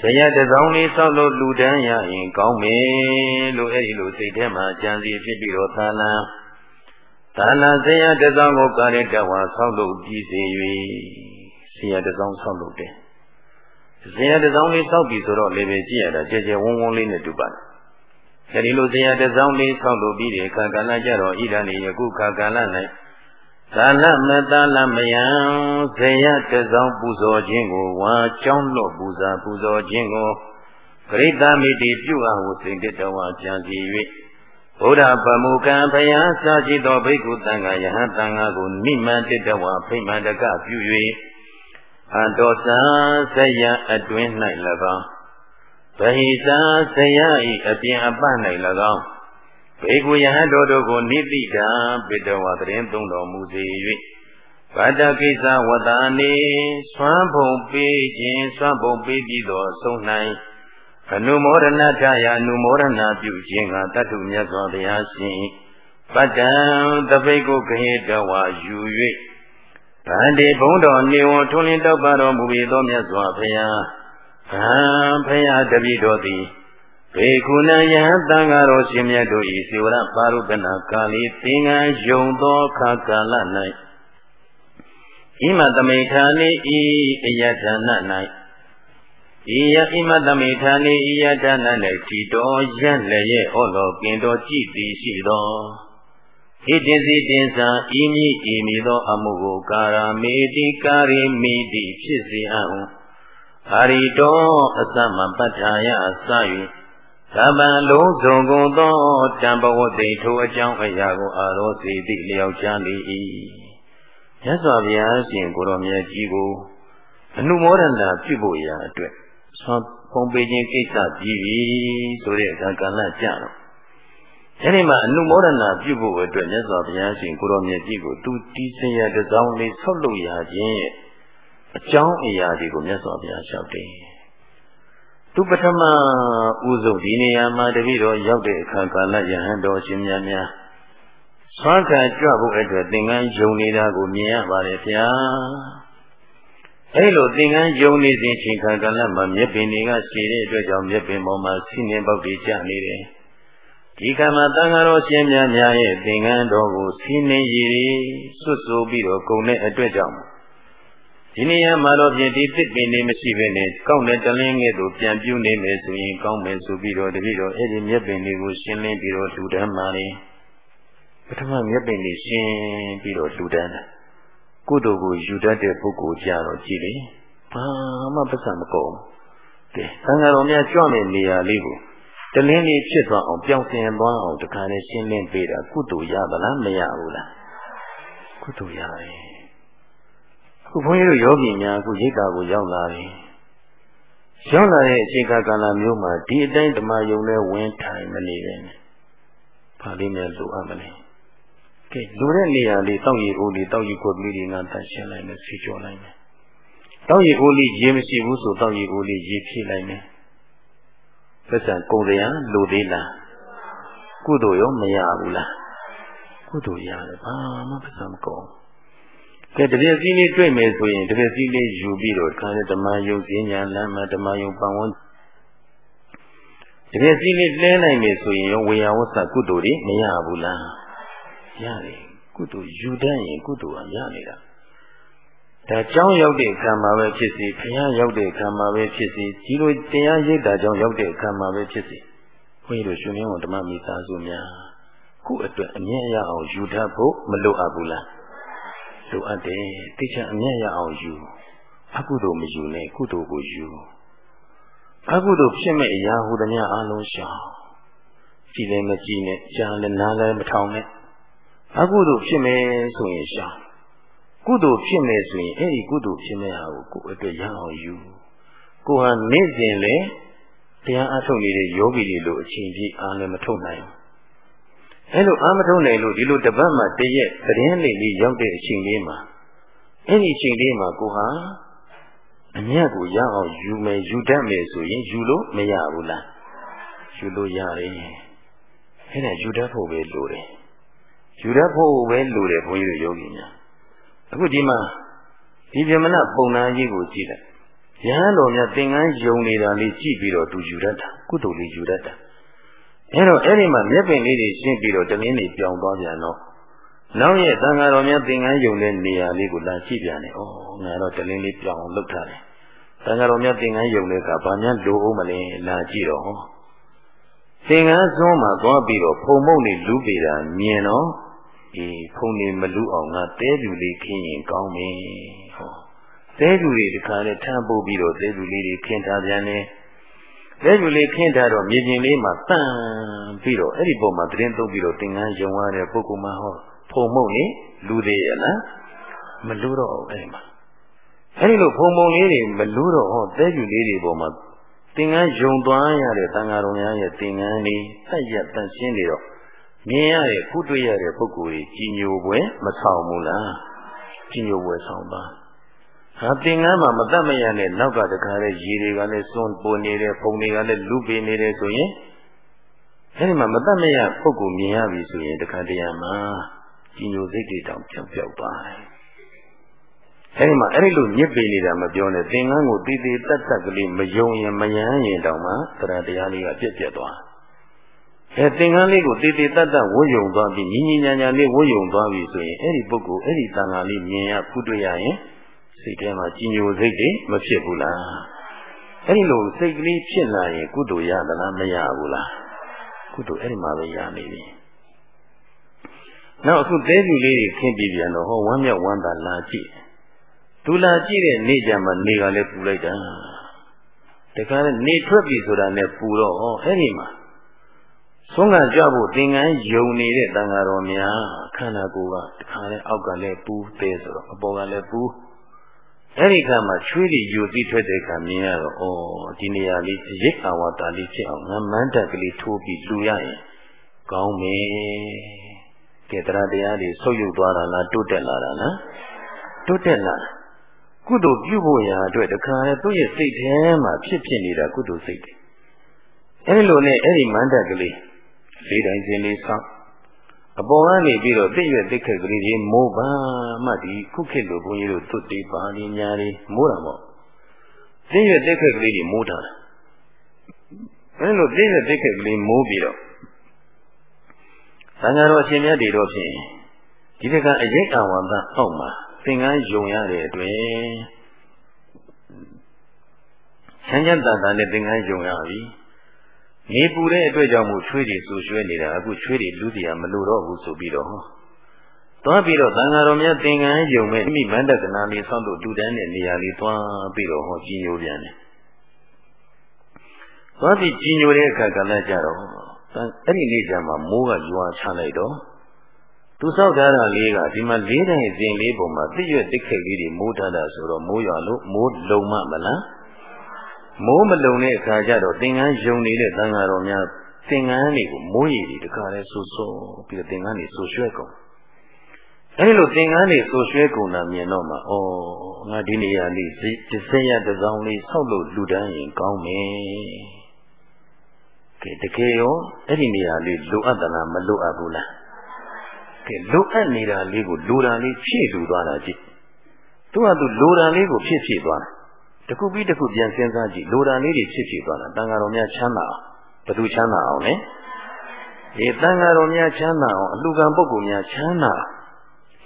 ဇယတစောင်းလေးဆောက်လို့လူတန်းရရင်ကောင်းမယ်လို့အဲ့ဒီလိုစိတ်ထဲမှာကြံစီဖြစ်ပြီးတော့သာလံသာလံဇယတစောင်းကိုကာရတဝါဆောက်လို့ပြီးစေ၍ဇယတစောင်းဆောက်လို့တယ်ဇယတစောင်းလေးဆောက်ပြီဆိုတော့လေပဲကြည့်ရတာကြဲကြဲဝုန်းဝုန်းလေးနဲ့တူပါတယ် အဲဒီလိုဇယတစောင်းလေးဆောက်လို့ပြီးတဲ့အခါကလည်းကြတော့ဣဒံနေယခုခါကာလ၌သာလမတလမယံဇယတစောင်းပူဇော်ခြင်းကိုဝါကြောင်းလို့ပူဇာပူဇော်ခြင်းကိုဂရိတမိတိပြုအပ်ဟုစိတ်တဝါကြံစီ၍ဘုရားပမုကံဘယံစာရှိသောဘိက္ခုတန်ခါယဟန်တန်ခါကိုနိမန္တတဝါဖိမန္တကပြု၍အတောသာဇယအတွင်း၌၎င်း ဗဟိသာဇယဤအပြင်အပ၌၎င်းဘေကုယဟန်တော်တို့ကိုနိတိတံပိတဝတရင်သုံးတော်မူစေ၍ဗတ္တကိစ္စဝတ္တနေသွမ်းဖုံပေးခြင်းသွမ်းဖုံပေးပြီးသောဆုံး၌အနုမောဒနာထယအနုမောဒနာပြုခြင်းကတတ္ထုမြတ်စွာဘုရားရှင်ပတ္တံတပိတ်ကိုခေတဝါယူ၍ဗန္တိဘုံတော်နေဝထွန်းလင်းတောက်ပါတော်မူပြီးသောမြတ်စွာဘုရား ဗံဖရာတပိတော်သည်ဘေကုဏယံသံဃာတော်ရှင်မြတ်တို့၏စေဝရပါရုပနာကာလီသင်္ကန်းယုံသောခါကာလ၌ဣမသမိဌာနိဤအယတနာ၌ဤယဣမသမိဌာနိဤယတနာ၌တည်တော်ရက်လည်းရဲ့ဟောတော်ကင်တော်ကြည်သည်ရှိသောဣတိစီတင်္စာဤမိဤမိသောအမှုကိုကာရာမေတိကာရိမိတိဖြစ်စေအံ့ အာရိတောအသမပဋ္ဌာယအစ၍သဗ္ဗံလုံးစုံကုန်သောတံဘဝတိထိုအကြောင်းအရာကိုအာရောစီသည့်လျောက်ချလေ၏မြတ်စွာဘုရားရှင်ကိုရောမြတ်ကြီးကိုအနုမောဒနာပြုဖို့ရာအတွက်ဆွမ်းဖုံးပေးခြင်းကိစ္စပြီးပြီဆိုတဲ့အခါကလည်းကြတော့အဲဒီမှာအနုမောဒနာပြုဖို့အတွက်မြတ်စွာဘုရားရှင်ကိုရောမြတ်ကြီးကိုသူတီးစရာတစောင်းလေးဆောက်လုပ်ရခြင်းရဲ့ အကြောင်းအရာတွေကိုမြတ်စွာဘုရားလျှောက်တယ်သူပထမဥဆုံးဒီနေရာမှာတပည့်တော်ရောက်တဲ့အခါကာလယဟန်တော်ရှင်များများဆွမ်းခံကြွဖို့အတွက်သင်္ကန်းယုံနေတာကိုမြင်ရပါတယ်ဗျာအဲလိုသင်္ကန်းယုံနေစဉ်ချိန်ခါကာလမှာမြက်ပင်တွေကရှည်တဲ့အတွက်ကြောင့်မြက်ပင်ပေါ်မှာစီးနှင်းပေါက်တွေကျနေတယ်ဒီကမှာတန်ဃာတော်ရှင်များများရဲ့သင်္ကန်းတော်ကိုစီးနှင်းရည်ဆွတ်ဆိုပြီးတော့ဂုံတဲ့အတွက်ကြောင့် ဒီနေရာမှာတော့ပြင်ဒီတစ်ပင်နေမရှိဘဲနဲ့ကောက်တဲ့တလင်းငယ်တို့ပြန်ပြူနေမယ်ဆိုရင်ကောင်းမယ်ဆိုပြီးတော့တပည့်တော်အဲ့ဒီမြက်ပင်တွေကိုရှင်းလင်းပြီးတော့လူတန်းပါလေပထမမြက်ပင်တွေရှင်းပြီးတော့လူတန်းတယ်ကုသိုလ်ကိုယူတတ်တဲ့ပုဂ္ဂိုလ်ကြတော့ကြည်လေဘာမှပတ်စံမကုန်ကဲသံဃာတော်များကြွမယ့်နေရာလေးကိုတလင်းလေးဖြစ်သွားအောင်ပြောင်းဆင်သွားအောင်တခါနဲ့ရှင်းလင်းပေးတာကုသိုလ်ရသလားမရဘူးလားကုသိုလ်ရတယ် ခုဘုန်းကြီးတို့ယောဂီများအခုရိတ်တာကိုရောက်လာပြီရောက်လာတဲ့အချိန်ကာလမျိုးမှာဒီအတိုင်းဓမ္မယုံနဲ့ဝင်ထိုင်မနေပဲနဲ့ဘာလေးများလိုအပ်မလဲကဲလိုတဲ့နေရာလေးတောက်ရည်အိုးလေးတောက်ရည်ကိုလေးတွေငါတန်ရှင်းလိုက်မယ်ဆီကျော်လိုက်မယ်တောက်ရည်အိုးလေးရေမရှိဘူးဆိုတောက်ရည်အိုးလေးရေဖြည့်လိုက်မယ်သက်ဆံကုန်ရံလိုသေးလားကုသိုလ်ရောမရဘူးလားကုသိုလ်ရတယ်ဘာမှပစံမကုန် ကဲတပြည့်စည်းလေးတွေ့မယ်ဆိုရင်တပြည့်စည်းလေးယူပြီးတော့ခါတဲ့ဓမ္မယုတ်စဉ္ညာလမ်းမှာဓမ္မယုတ်ပံဝန်းတပြည့်စည်းလေးလဲနိုင်မယ်ဆိုရင်ရောဝေယဝဆကုသိုလ်တွေမရဘူးလားရတယ်ကုသိုလ်ယူတတ်ရင်ကုသိုလ်ကရနေတာဒါကြောင်းရောက်တဲ့ခံမှာပဲဖြစ်စီဘုရားရောက်တဲ့ခံမှာပဲဖြစ်စီဒီလိုတရားရိပ်တာကြောင့်ရောက်တဲ့ခံမှာပဲဖြစ်စီဘုန်းကြီးတို့ရှင်မင်းဝန်ဓမ္မမိသားစုများခုအတွက်အမြဲရအောင်ယူတတ်ဖို့မလိုအပ်ဘူးလား လိုအပ်တယ်တိကျအမြဲရအောင်ယူအကုသိုလ်မယူနဲ့ကုသိုလ်ကိုယူအကုသိုလ်ဖြစ်မဲ့အရာဟူသည်များအလုံးရှောင်ကြည်လည်းမကြည်နဲ့ကြားလည်းနားလည်းမထောင်နဲ့အကုသိုလ်ဖြစ်မယ်ဆိုရင်ရှောင်ကုသိုလ်ဖြစ်မယ်ဆိုရင်အဲ့ဒီကုသိုလ်ဖြစ်မဲ့ဟာကိုကိုယ်အတွက်ရအောင်ယူကိုဟာနေ့စဉ်လေတရားအထုတ်နေတဲ့ယောဂီတွေလိုအချိန်ကြီးအားလည်းမထုတ်နိုင်ဘူး အဲ့လိုအားမထုတ်နိုင်လို့ဒီလိုတပတ်မှတရက်သတင်းလေးလေးရောက်တဲ့အချိန်လေးမှာအဲ့ဒီအချိန်လေးမှာကိုဟာအမြတ်ကိုရအောင်ယူမယ်ယူတတ်မယ်ဆိုရင်ယူလို့မရဘူးလားယူလို့ရတယ်အဲ့ဒါယူတတ်ဖို့ပဲလိုတယ်ယူတတ်ဖို့ပဲလိုတယ်ဘုန်းကြီးတို့ယောဂီများအခုဒီမှာဒီပြမနာပုံနာကြီးကိုကြည့်လိုက်ရဟန်းတော်များသင်္ကန်းယုံနေတာလေးကြည့်ပြီးတော့သူယူတတ်တာကုသိုလ်လေးယူတတ်တာ အဲတော့အဲ့ဒီမှာမျက်ပင်လေးတွေရှင်းပြီးတော့တမင်းတွေပြောင်းသွားပြန်တော့နောက်ရဲ့သံဃာတော်များသင်္ကန်းယုံတဲ့နေရာလေးကိုလာကြည့်ပြန်တယ်။ဩငါတော့တလင်းလေးပြောင်းအောင်လုပ်ထားတယ်။သံဃာတော်များသင်္ကန်းယုံတဲ့ကဘာများလိုအောင်မလဲလာကြည့်တော့သင်္ကန်းစွန်းမှာသွားပြီးတော့ဖုံမုံနေလူပေတာမြင်တော့အေးဖုံနေမလူအောင်ငါတဲပြူလေးခင်းရင်ကောင်းမယ်။ဟောတဲပြူလေးတခါနဲ့ထမ်းပို့ပြီးတော့တဲပြူလေးတွေခင်းထားပြန်တယ်။ တဲပြူလေးခင်းထားတော့မြေပြင်လေးမှာတန်ပြီးတော့အဲ့ဒီပုံမှာသတင်းသုံးပြီးတော့သင်္ကန်းယုံရတဲ့ပုဂ္ဂိုလ်မှာဟောဖုံမုံနေလူသေးရလားမလူတော့အဲ့မှာအဲ့ဒီလိုဖုံဖုံလေးတွေမလူတော့ဟောတဲပြူလေးတွေပေါ်မှာသင်္ကန်းယုံသွားရတဲ့တန်ဃာတော်များရဲ့သင်္ကန်းလေးဆက်ရတန်ရှင်းနေတော့မြင်ရတဲ့ခုတွေ့ရတဲ့ပုဂ္ဂိုလ်ကြီးကြီးညိုပွဲမဆောင်ဘူးလားကြီးညိုပွဲဆောင်ပါ ဟာသင်္ကန်းမှာမတတ်မရတဲ့နောက်ကတခါလေရေတွေကလည်းစွန့်ပေါ်နေတယ်ဖုံတွေကလည်းလူပေနေတယ်ဆိုရင်အဲဒီမှာမတတ်မရပုဂ္ဂိုလ်မြင်ရပြီဆိုရင်တခါတရံမှာကြီးညိုစိတ်တွေတောင်ပြောက်ပြောက်သွားတယ်အဲဒီမှာအဲ့ဒီလိုညစ်ပေနေတာမပြောနဲ့သင်္ကန်းကိုတည်တည်တတ်တတ်ကလေးမယုံရင်မယမ်းရင်တောင်မှတရားတရားလေးကပြည့်ပြည့်သွားအဲသင်္ကန်းလေးကိုတည်တည်တတ်တတ်ဝှယုံသွားပြီးညီညီညာညာလေးဝှယုံသွားပြီဆိုရင်အဲ့ဒီပုဂ္ဂိုလ်အဲ့ဒီတန်ခါလေးမြင်ရဖူးတွေ့ရရင် စိတ်ထဲမှာကြီးညိုစိတ်တွေမဖြစ်ဘူးလားအဲ့ဒီလိုစိတ်ကလေးဖြစ်လာရင်ကုသိုလ်ရသလားမရဘူးလားကုသိုလ်အဲ့ဒီမှာပဲရနေပြီနောက်အခုသေးပြူလေးတွေခင်းပြီးပြန်တော့ဟောဝမ်းမြောက်ဝမ်းသာလာကြည့်သူလာကြည့်တဲ့နေ့ကျမှနေကလည်းပူလိုက်တာတခါနဲ့နေထွက်ပြီဆိုတာနဲ့ပူတော့ဟောအဲ့ဒီမှာဆုံးခံကြဖို့သင်္ကန်းယုံနေတဲ့တန်ဃာတော်များခန္ဓာကိုယ်ကတခါနဲ့အောက်ကလည်းပူသေးဆိုတော့အပေါ်ကလည်းပူ အဲ့ဒီကမှချွေးတွေယူပြီးထွက်တဲ့ကမြင်ရတော့ဩဒီနေရာလေးရိတ်အာဝတာလေးဖြစ်အောင်ငမန်းတက်ကလေးထိုးပြီးလူရရင်ကောင်းမယ်ကဲတရားတရားတွေဆုပ်ယုပ်သွားတာလားတိုးတက်လာတာလားတိုးတက်လာကုသိုလ်ပြုဖို့ရာအတွက်တခါလေသူ့ရဲ့စိတ်ထဲမှာဖြစ်ဖြစ်နေတာကုသိုလ်စိတ်တွေအဲဒီလိုနဲ့အဲ့ဒီမန္တကလေးလေးတိုင်းစင်းလေးဆောက် အပေါ်ကနေပြီးတော့သိရွက်သိခက်ကလေးကြီးမိုးပါမှဒီခုခေတ်လိုဘုန်းကြီးတို့သွတ်တေးပါဠိညာတွေမိုးတာပေါ့သိရွက်သိခက်ကလေးကြီးမိုးတာအဲလိုသိရွက်သိခက်ကလေးမိုးပြီးတော့သံဃာတော်အရှင်မြတ်တွေတော့ဖြင့်ဒီတကအရေးအဝါဒအောက်မှာသင်္ကန်းယုံရတဲ့အတွက်ချမ်းချမ်းသာသာနဲ့သင်္ကန်းယုံရပြီ နေပူတဲ့အတွက်ကြောင့်မို့ချွေးတွေဆူရွှဲနေတာအခုချွေးတွေလူစီရမလိုတော့ဘူးဆိုပြီးတော့သွားပြီးတော့သံဃာတော်များသင်္ကန်းယုံမဲ့မိမန္တကနာလေးဆောက်လို့လူတန်းတဲ့နေရာလေးသွားပြီးတော့ဟောကြီးညိုပြန်တယ်သွားပြီးကြီးညိုတဲ့အခါကလည်းကြတော့အဲ့ဒီနေ့ကျမှမိုးကရွာချလိုက်တော့သူဆောက်ထားတာလေးကဒီမှာလေးတိုင်ဇင်လေးပုံမှာတိရွက်တိခိတ်လေးတွေမိုးထားတာဆိုတော့မိုးရွာလို့မိုးလုံမမလား မိုးမလုံတဲ့အခါကျတော့သင်္ကန်းယုံနေတဲ့သံဃာတော်များသင်္ကန်းတွေကိုမိုးရည်တွေတခါလဲဆူဆူပြီးတော့သင်္ကန်းတွေဆူရွှဲကုန်အဲဒီလိုသင်္ကန်းတွေဆူရွှဲကုန်တာမြင်တော့မှဩငါဒီနေရာလေးဒီစက်ရတစ်စောင်းလေးဆောက်လို့လူတန်းရင်ကောင်းမယ်ကဲတကယ်ရောအဲ့ဒီနေရာလေးလိုအပ်သလားမလိုအပ်ဘူးလားကဲလိုအပ်နေတာလေးကိုလိုတာလေးဖြည့်လူသွားတာကြည့်သူကသူလိုတာလေးကိုဖြည့်ဖြည့်သွားတာ တခုပြီးတခုပြန်စဉ်းစားကြည့်လိုတာလေးတွေဖြည့်ဖြည့်သွားတာတန်ဃာတော်များချမ်းသာအောင်ဘယ်သူချမ်းသာအောင်လဲဒီတန်ဃာတော်များချမ်းသာအောင်အလှကံပုဂ္ဂိုလ်များချမ်းသာ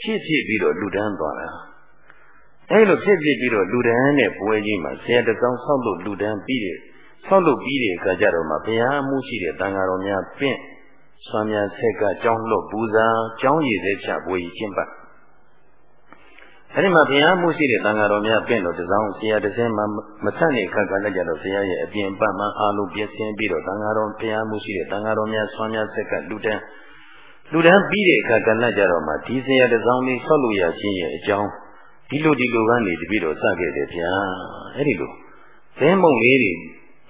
ဖြည့်ဖြည့်ပြီးတော့လူဒန်းသွားတာအဲလိုဖြည့်ဖြည့်ပြီးတော့လူဒန်းတဲ့ပွဲကြီးမှာဆရာတကောင်ဆောက်လို့လူဒန်းပြီးတယ်ဆောက်လုပ်ပြီးတဲ့အခါကျတော့မှဘုရားမှုရှိတဲ့တန်ဃာတော်များပင့်ဆွမ်းများဆက်ကကြောင်းလွတ်ပူဇာကြောင်းရည်သက်ချဘွေကျင့်ပတ် အဲဒီမှာဘုရားမှုရှိတဲ့တန်ဃာတော်များပင့်လို့တစောင်းဆရာတစ်စင်းမှမဆက်နေခက်ခါလည်းကြတော့ဘုရားရဲ့အပြင်ပတ်မှအာလုံးပြည့်စင်ပြီးတော့တန်ဃာတော်ဘုရားမှုရှိတဲ့တန်ဃာတော်များဆွမ်းများဆက်ကလူတန်းလူတန်းပြီးတဲ့အခါကလည်းကြတော့မှဒီဆရာတစ်စောင်းလေးဆောက်လို့ရခြင်းရဲ့အကြောင်းဒီလိုဒီလိုကနေတပြီးတော့စခဲ့တယ်ဗျာအဲ့ဒီလိုသင်းမုံလေးတွေ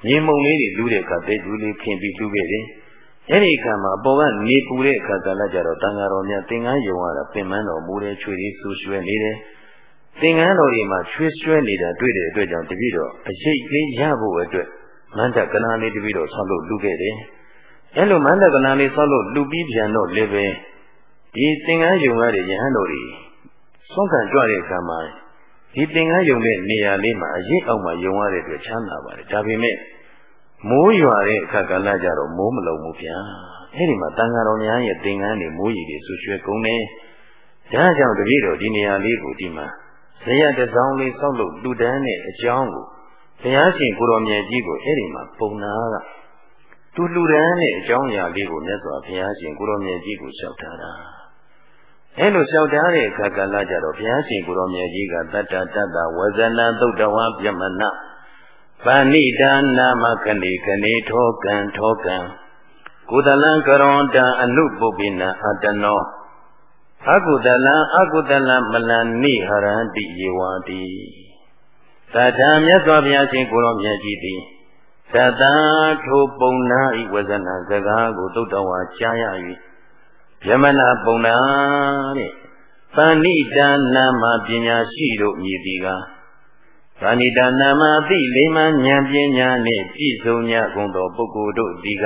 မြေမုံလေးတွေလူးတဲ့အခါတိတ်လူးလေးခင်ပြီးလူးခဲ့တယ်။ အဲ့ဒီအခါမှာအပေါ်ကနေပူတဲ့အခါကလည်းကြတော့တန်ဃာတော်များသင်္ကန်းယုံရတာပင်မတော်မူတဲ့ချွေလေးဆူရွှဲနေတယ်။သင်္ကန်းတော်တွေမှာချွေးရွှဲနေတာတွေ့တဲ့အတွက်ကြောင့်တပည့်တော်အရေးလေးရဖို့အတွက်မန္တကနာလေးတပည့်တော်ဆောက်လို့လူခဲ့တယ်။အဲ့လိုမန္တကနာလေးဆောက်လို့လူပြီးပြန်တော့လည်းပဲဒီသင်္ကန်းယုံရတဲ့ယဟန်တော်တွေဆုံးခံကြွတဲ့အခါမှာဒီသင်္ကန်းယုံတဲ့နေရာလေးမှာအရေးအောက်မှာယုံရတဲ့အတွက်ချမ်းသာပါတယ်ဒါပေမဲ့ မိုးရွာတဲ့အခါကလည်းကြတော့မိုးမလုံဘူးဗျာအဲ့ဒီမှာတန်ဃာတော်များရဲ့သင်္ကန်းတွေမိုးရီတွေဆူရွှဲကုန်တယ်ဒါကြောင့်တပည့်တော်ဒီနေရာလေးကိုဒီမှာဇယတစောင်းလေးဆောက်လို့လူတန်းတဲ့အကြောင်းကိုဘုရားရှင်ကိုတော်မြတ်ကြီးကိုအဲ့ဒီမှာပုံနာကသူလူတန်းတဲ့အကြောင်းအရာလေးကိုမြတ်စွာဘုရားရှင်ကိုတော်မြတ်ကြီးကိုလျှောက်ထားတာအဲလိုလျှောက်ထားတဲ့အခါကလည်းကြတော့ဘုရားရှင်ကိုတော်မြတ်ကြီးကတတ္တတတ္တဝဇနသုတ်တဝပြမနာ ပဏိဒါနာမခဏိခဏိထောကံထောကံကုသလံကရောတံအနုပုပ္ပိနအတနောအကုသလံအကုသလံမလန်နိဟရန္တိယေဝတိတထာမြတ်စွာဘုရားရှင်ကိုရောမြတ်ကြီးသည်သတ္တထိုပုံနာဤဝဇနာစကားကိုသုတ္တဝါကြားရ၍ယမနာပုံနာတဲ့ပဏိဒါနာမပညာရှိတို့မြည်သည်ကား သာနိတနာမအသိလိမ္မာဉာဏ်ပညာနှင့်ပြည့်စုံကြကုန်သောပုဂ္ဂိုလ်တို့ဒီက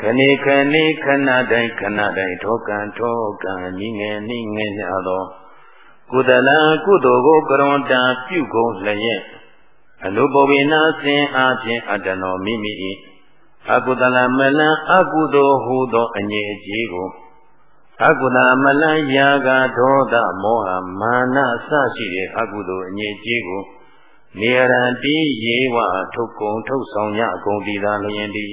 ခဏေခဏေခဏတိုင်းခဏတိုင်းထောကံထောကံညီငယ်နှိငယ်ညသောကုသလကုသိုလ်ကိုကရွန်တာပြုကုန်လျက်အနုပဝေနာစဉ်အားဖြင့်အတ္တနောမိမိ၏အကုသလမလံအကုသိုလ်ဟုသောအငြိအကျေးကိုအကုသမလံယာဂဒေါသမောဟမာနအစရှိတဲ့အကုသိုလ်အငြိအကျေးကို နေရန်တိရေဝထုတ်ကုံထုတ်ဆောင်ရအကုန်ဒီသာလျင်ဒီ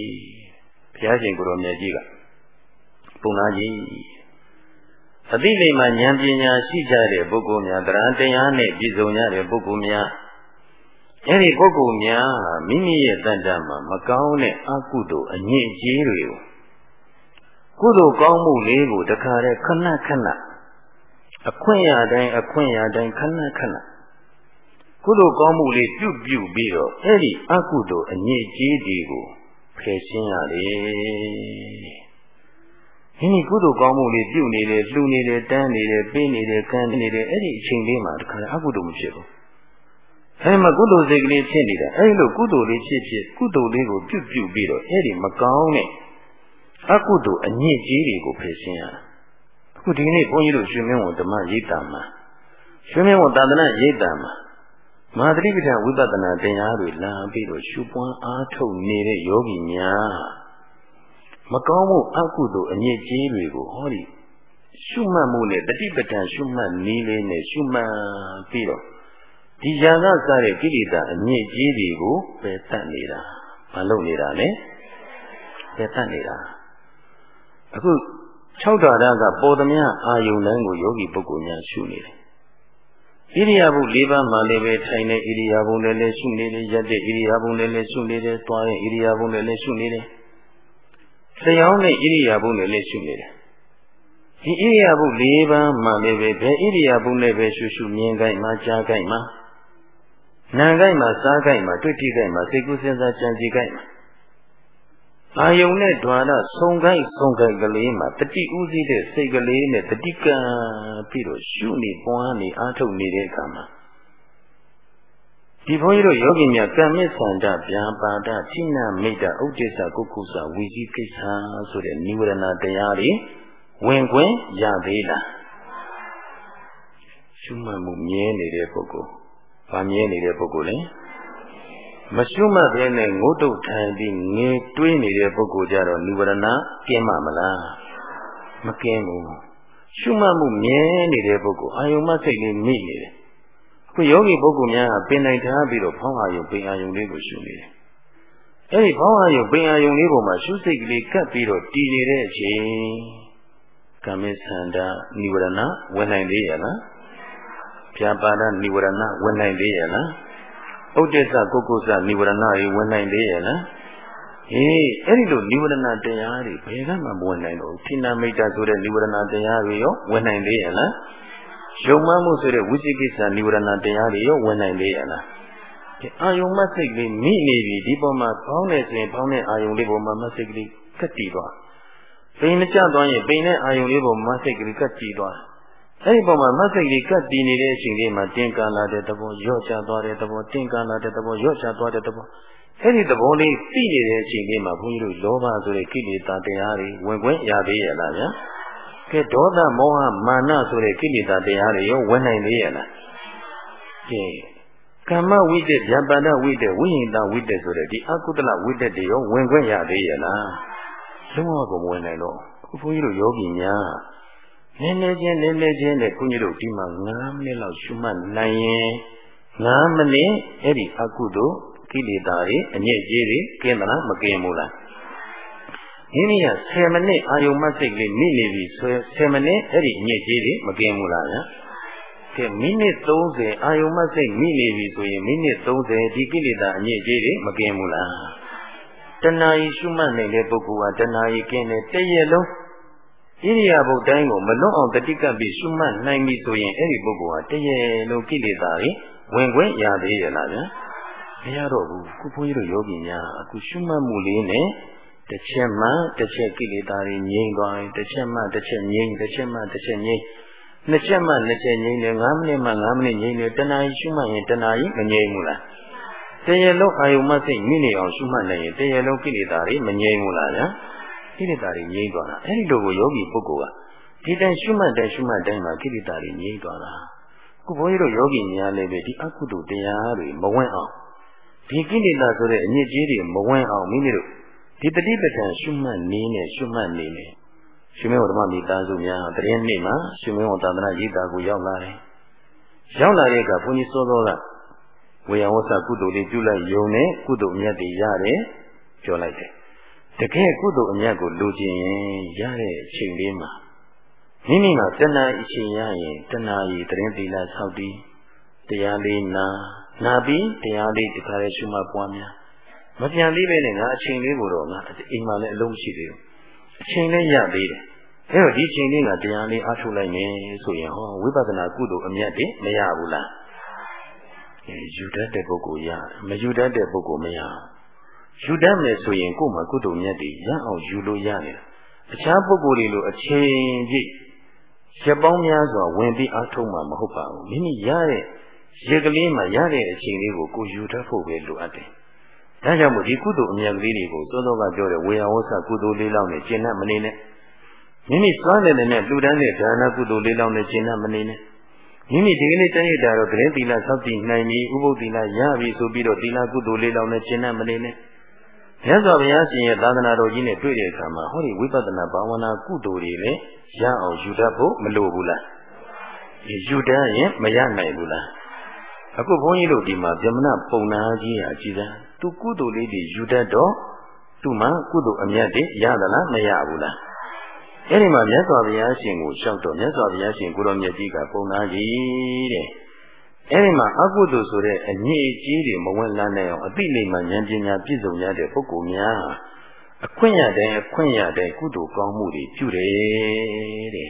ဘုရားရှင်ကိုရောမြတ်ကြီးကပုံနာကြီးအသိလိမ္မာဉာဏ်ပညာရှိကြတဲ့ပုဂ္ဂိုလ်များတရားတရားနဲ့ပြည့်စုံကြတဲ့ပုဂ္ဂိုလ်များအဲ့ဒီပုဂ္ဂိုလ်များမိမိရဲ့တဏ္ဍာမှာမကောင်းတဲ့အကုသိုလ်အညစ်အကြေးတွေကိုကုသိုလ်ကောင်းမှုလေးကိုတခါတည်းခဏခဏအခွင့်အတိုင်းအခွင့်အတိုင်းခဏခဏ ကုသိုလ်ကောင်းမှုလေးပြုပြုပြီးတော့အဲ့ဒီအကုသိုလ်အညစ်အကြေးတွေကိုဖယ်ရှင်းရတယ်။ဒီကုသိုလ်ကောင်းမှုလေးပြုနေတယ်လှူနေတယ်တန်းနေတယ်ပေးနေတယ်ကမ်းနေတယ်အဲ့ဒီအချိန်လေးမှာတခါအကုသိုလ်မဖြစ်ဘူး။အဲမှာကုသိုလ်စိတ်ကလေးဖြစ်နေတာအဲ့လိုကုသိုလ်လေးဖြစ်ဖြစ်ကုသိုလ်လေးကိုပြုပြုပြီးတော့အဲ့ဒီမကောင်းတဲ့အကုသိုလ်အညစ်အကြေးတွေကိုဖယ်ရှင်းရတာ။အခုဒီနေ့ဘုန်းကြီးတို့ရှင်မင်းဝန်ဓမ္မရိပ်တာမှာရှင်မင်းဝန်သာသနာရိပ်တာမှာ မဟာသတိပဋ္ဌာန်ဝိပဿနာတရားတွေလာပြီးတော့ရှုပွားအားထုတ်နေတဲ့ယောဂီများမမကောင်းမှုအကုသိုလ်အညစ်အကြေးတွေကိုဟောဒီရှုမှတ်မှုနဲ့တတိပဋ္ဌာန်ရှုမှတ်နည်းလေးနဲ့ရှုမှတ်ပြီးတော့ဒီຢာကစားတဲ့ကိလေသာအညစ်အကြေးတွေကိုပယ်တတ်နေတာမလုပ်နေတာလေပယ်တတ်နေတာအခု6ဓာရကပေါ်သမျှအာယုန်တိုင်းကိုယောဂီပုဂ္ဂိုလ်များရှုနေတယ် ဣရိယာပု၄ပါးမှလည်းပဲထိုင်တဲ့ဣရိယာပုနဲ့လည်းရှုနေတယ်ရက်တဲ့ဣရိယာပုနဲ့လည်းရှုနေတယ်တွားတဲ့ဣရိယာပုနဲ့လည်းရှုနေတယ်လျှောင်းတဲ့ဣရိယာပုနဲ့လည်းရှုနေတယ်ဒီဣရိယာပု၄ပါးမှလည်းပဲဘယ်ဣရိယာပုနဲ့ပဲရှုရှုမြင်ကြိုက်မှကြားကြိုက်မှနာကြိုက်မှစားကြိုက်မှတွေ့ထိကြိုက်မှစိတ်ကူးစဉ်းစားကြံစည်ကြိုက်မှ အာယုံနဲ့ဓာရဆုံခိုက်ဆုံခိုက်ကလေးမှာတတိဥသိတဲ့စိတ်ကလေးနဲ့တတိကံပြီးတော့ရှုနေပွားနေအားထုတ်နေတဲ့အခါမှာဒီဘုန်းကြီးတို့ယောဂီများကံမေသန္တဗျာပါဒဌိနမိတ်တဥဒေသကုက္ကုသဝီကြီးကိစ္စဆိုတဲ့နိဝရဏတရားတွေဝင်ခွင့်ရသေးလားရှုမှတ်မှုမြဲနေတဲ့ပုဂ္ဂိုလ်။ဗာမြဲနေတဲ့ပုဂ္ဂိုလ်လဲ။ မရှုမှတ်ဘဲနဲ့ငုတ်တုတ်ထိုင်ပြီးငင်တွေးနေတဲ့ပုဂ္ဂိုလ်ကြတော့နိဝရဏကင်းမှမလားမကင်းဘူးရှုမှတ်မှုမြဲနေတဲ့ပုဂ္ဂိုလ်အာယုံမစိတ်လေးမိနေတယ်အခုယောဂီပုဂ္ဂိုလ်များကပင်နိုင်ထားပြီးတော့ဖောင်းအာယုံပင်အာယုံလေးကိုရှုနေတယ်အဲဒီဖောင်းအာယုံပင်အာယုံလေးပေါ်မှာရှုစိတ်ကလေးကပ်ပြီးတော့တည်နေတဲ့အချိန်ကာမိသန္တာနိဝရဏဝင်နိုင်သေးရဲ့လားပြာပါဒနိဝရဏဝင်နိုင်သေးရဲ့လား ဥဒိစ္စကုက္ကုစနိဝရဏတွေဝင်နိုင်သေးရဲ့လားအေးအဲ့ဒီလိုနိဝရဏတရားတွေဘယ်ကမှမဝင်နိုင်တော့ဘူးဌိနမိတ်တဆိုတဲ့နိဝရဏတရားတွေရောဝင်နိုင်သေးရဲ့လားယုံမှမှုဆိုတဲ့ဝိသိကိစ္စနိဝရဏတရားတွေရောဝင်နိုင်သေးရဲ့လားအာယုံမစိတ်ကလေးမိနေပြီဒီပေါ်မှာကောင်းနေစဉ်ကောင်းတဲ့အာယုံလေးပေါ်မှာမစိတ်ကလေးကတ်တည်သွားပိန်ကြသွားရင်ပိန်တဲ့အာယုံလေးပေါ်မှာမစိတ်ကလေးကတ်တည်သွား အဲ့ဒီပုံမှာမဆိတ်ကြီးကပ်တည်နေတဲ့အချိန်လေးမှာတင်ကာလာတဲ့သဘောရော့ချသွားတဲ့သဘောတင်ကာလာတဲ့သဘောရော့ချသွားတဲ့သဘောအဲ့ဒီသဘောလေးသိနေတဲ့အချိန်လေးမှာဘုန်းကြီးတို့လောဘဆိုတဲ့ကိလေသာတရားတွေဝင်ခွင့်ရသေးရဲ့လားဗျာကဲဒေါသမောဟမာနဆိုတဲ့ကိလေသာတရားတွေရောဝင်နိုင်သေးရဲ့လားကဲကမ္မဝိတ္တဗျာပါဒဝိတ္တဝိဟိတဝိတ္တဆိုတဲ့ဒီအကုတ္တလဝိတ္တတွေရောဝင်ခွင့်ရသေးရဲ့လားလုံးဝမဝင်နိုင်တော့ဘုန်းကြီးတို့ယောဂီများ နည်းနည်းချင်းနည်းနည်းချင်းနဲ့ခွန်ကြီးတို့ဒီမှာ9မိနစ်လောက်ရှုမှတ်နိုင်ရင်9မိနစ်အဲ့ဒီအကုသို့ကိလေသာတွေအညစ်အကြေးတွေကင်းမလားမကင်းဘူးလားမိမိက10မိနစ်အာယုံမစိတ်လေးမိနေပြီဆို10မိနစ်အဲ့ဒီအညစ်အကြေးတွေမကင်းဘူးလားဗျာကဲမိနစ်30အာယုံမစိတ်မိနေပြီဆိုရင်မိနစ်30ဒီကိလေသာအညစ်အကြေးတွေမကင်းဘူးလားတဏှာကြီးရှုမှတ်နေတဲ့ပုဂ္ဂိုလ်ကတဏှာကြီးကင်းတယ်တည့်ရလုံး ဣရိယာပုတ်တိုင်းကိုမလွတ်အောင်တတိကပ်ပြီးရှုမှတ်နိုင်ပြီဆိုရင်အဲ့ဒီပုဂ္ဂိုလ်ဟာတရေလုံးကိလေသာတွေဝင်ခွင့်ရသေးရဲ့လားဗျာမရတော့ဘူးခုဘုန်းကြီးတို့ယောဂီများအခုရှုမှတ်မှုလေးနဲ့တစ်ချက်မှတစ်ချက်ကိလေသာတွေငြိမ့်သွားရင်တစ်ချက်မှတစ်ချက်ငြိမ့်တစ်ချက်မှတစ်ချက်ငြိမ့်နှစ်ချက်မှနှစ်ချက်ငြိမ့်တယ်9မိနစ်မှ9မိနစ်ငြိမ့်တယ်တဏှာကြီးရှုမှတ်ရင်တဏှာကြီးမငြိမ့်ဘူးလားတရေလုံးအာယုံမစိတ်မိနေအောင်ရှုမှတ်နိုင်ရင်တရေလုံးကိလေသာတွေမငြိမ့်ဘူးလားဗျာ ကိလေသာတွေငြိမ့်သွားတာအဲဒီလိုကိုယောဂီပုဂ္ဂိုလ်ကဒီတိုင်းရှုမှတ်တဲ့ရှုမှတ်တိုင်းမှာကိလေသာတွေငြိမ့်သွားတာခုဘုန်းကြီးတို့ယောဂီများလည်းပဲဒီအကုသိုလ်တရားတွေမဝင်အောင်ဒီကိလေသာဆိုတဲ့အညစ်အကြေးတွေမဝင်အောင်မိမိတို့ဒီတတိပဋ္ဌာန်ရှုမှတ်နည်းနဲ့ရှုမှတ်နေနေရှင်မေဝဓမ္မမိသားစုများတရင်နေ့မှာရှင်မေဝသာသနာရေးတာကိုရောက်လာတယ်ရောက်လာတဲ့အခါဘုန်းကြီးစောစောကဝေယဝဆကုသိုလ်တွေပြုလိုက်ယုံနဲ့ကုသိုလ်မြတ်တွေရတယ်ပြောလိုက်တယ် တကယ်ကုသိုလ်အမြတ်ကိုလိုချင်ရင်ရတဲ့အချိန်လေးမှာမိမိကတဏှာအချိန်ရရင်တဏှာကြီးတရင်သီလဆောက်တည်တရားလေးနာနာပြီးတရားလေးတခါလေးရှုမှတ်ပွားများမပြန်သေးပဲနဲ့ငါအချိန်လေးကိုတော့ငါအိမ်မှာလည်းအလုံးရှိသေးဘူးအချိန်လေးရသေးတယ်အဲတော့ဒီချိန်လေးကတရားလေးအားထုတ်လိုက်မယ်ဆိုရင်ဟောဝိပဿနာကုသိုလ်အမြတ်တွေမရဘူးလားအဲယူတတ်တဲ့ပုဂ္ဂိုလ်ရမယူတတ်တဲ့ပုဂ္ဂိုလ်မရ ယူတတ်မယ်ဆိုရင်ကိုယ်မှာကုသိုလ်မြတ်တွေရအောင်ယူလို့ရတယ်အခြားပုဂ္ဂိုလ်တွေလိုအချိန်ပြည့်ရက်ပေါင်းများစွာဝင်ပြီးအားထုတ်မှာမဟုတ်ပါဘူးမိမိရတဲ့ရက်ကလေးမှာရတဲ့အချိန်လေးကိုကိုယူတတ်ဖို့ပဲလိုအပ်တယ်။ဒါကြောင့်မို့ဒီကုသိုလ်အမြတ်ကလေးတွေကိုစောစောကပြောတဲ့ဝေယဝဆကုသိုလ်လေးလောက်နဲ့ကျင့်တတ်မနေနဲ့မိမိစွမ်းနေတဲ့နဲ့လှူဒန်းတဲ့ဒါနကုသိုလ်လေးလောက်နဲ့ကျင့်တတ်မနေနဲ့မိမိဒီကနေ့တည့်ရတာတော့ဂရင်သီလစောင့်တည်နိုင်ပြီဥပုသ္သီလရပြီဆိုပြီးတော့သီလကုသိုလ်လေးလောက်နဲ့ကျင့်တတ်မနေနဲ့ မြတ်စွာဘုရားရှင်ရဲ့သာသနာတော်ကြီးနဲ့တွေ့တဲ့အခါမှာဟောဒီဝိပဿနာဘာဝနာကုသိုလ်တွေလည်းရအောင်ယူတတ်ဖို့မလိုဘူးလားယူတတ်ရင်မရနိုင်ဘူးလားအခုဘုန်းကြီးတို့ဒီမှာဗြဟ္မဏပုံနာကြီးအကြည့်စမ်းသူကုသိုလ်လေးတွေယူတတ်တော့သူ့မှာကုသိုလ်အမြတ်တွေရသလားမရဘူးလားအဲ့ဒီမှာမြတ်စွာဘုရားရှင်ကိုလျှောက်တော့မြတ်စွာဘုရားရှင်ကိုရောမြတ်ကြီးကပုံနာကြီးတဲ့ အဲ့ဒီမှာအကုသိုလ်ဆိုတဲ့အညစ်အကြေးတွေမဝင်လာနိုင်အောင်အသိလိမ္မာဉာဏ်ပညာပြည့်စုံရတဲ့ပုဂ္ဂိုလ်များအခွင့်ရတဲ့အခွင့်ရတဲ့ကုသိုလ်ကောင်းမှုတွေပြုတယ်တဲ့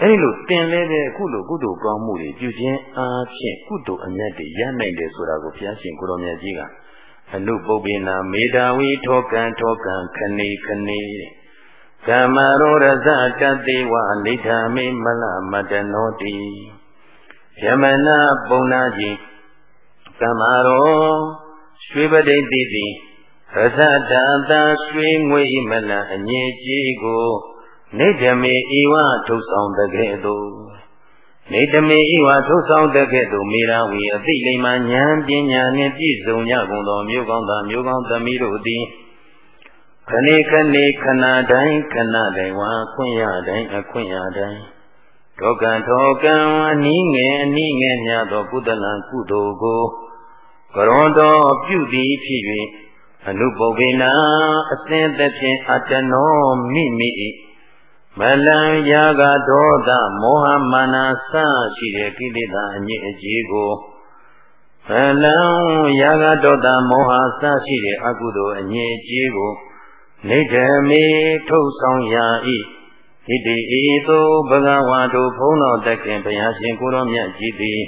အဲဒီလိုတင်လဲတဲ့အခုလိုကုသိုလ်ကောင်းမှုတွေပြုခြင်းအားဖြင့်ကုသိုလ်အမြတ်တွေရနိုင်တယ်ဆိုတာကိုဘုရားရှင်ကိုရောမြတ်ကြီးကအနုပုပ္ပေနာမေတ္တာဝီထောကံထောကံခဏီခဏီကမ္မရောရဇတတေဝအိဋ္ဌာမေမလမတနောတိ ယမနာပုံနာကြီးကမ္မရောရွှေပဋိတိတိရဇတာတာရွှေငွေမလအငြိကြီးကိုနေဓမေဤဝထုတ်ဆောင်တကဲ့သို့နေဓမေဤဝထုတ်ဆောင်တကဲ့သို့မေရာဝီအသိလိမ္မာဉာဏ်ပညာနှင့်ပြည့်စုံကြကုန်သောမြို့ကောင်းသားမြို့ကောင်းသမီးတို့သည်ခဏေခဏေခဏတိုင်းခဏတိုင်းဝါခွင့်ရတိုင်းအခွင့်ရတိုင်း တောကံထောကံအနည်းငယ်အနည်းငယ်များသောကုသလံကုသိုလ်ကိုကရောတော်ပြုသည်ဖြစ်၍အနုပုပ္ပေနာအသင်သဖြင့်အတ္တနောမိမိမလံယာကဒေါသမောဟမာနစရှိတဲ့ကိလေသာအညစ်အကြေးကိုမလံယာကဒေါသမောဟစရှိတဲ့အကုသိုလ်အညစ်အကြေးကိုနေဓမေထုတ်ဆောင်ရာဤ ဣတိဤသို့ဘဂဝါတို့ဘုန်းတော်တခင်ဘုရားရှင်ကိုရောမြတ်ကြီးသည်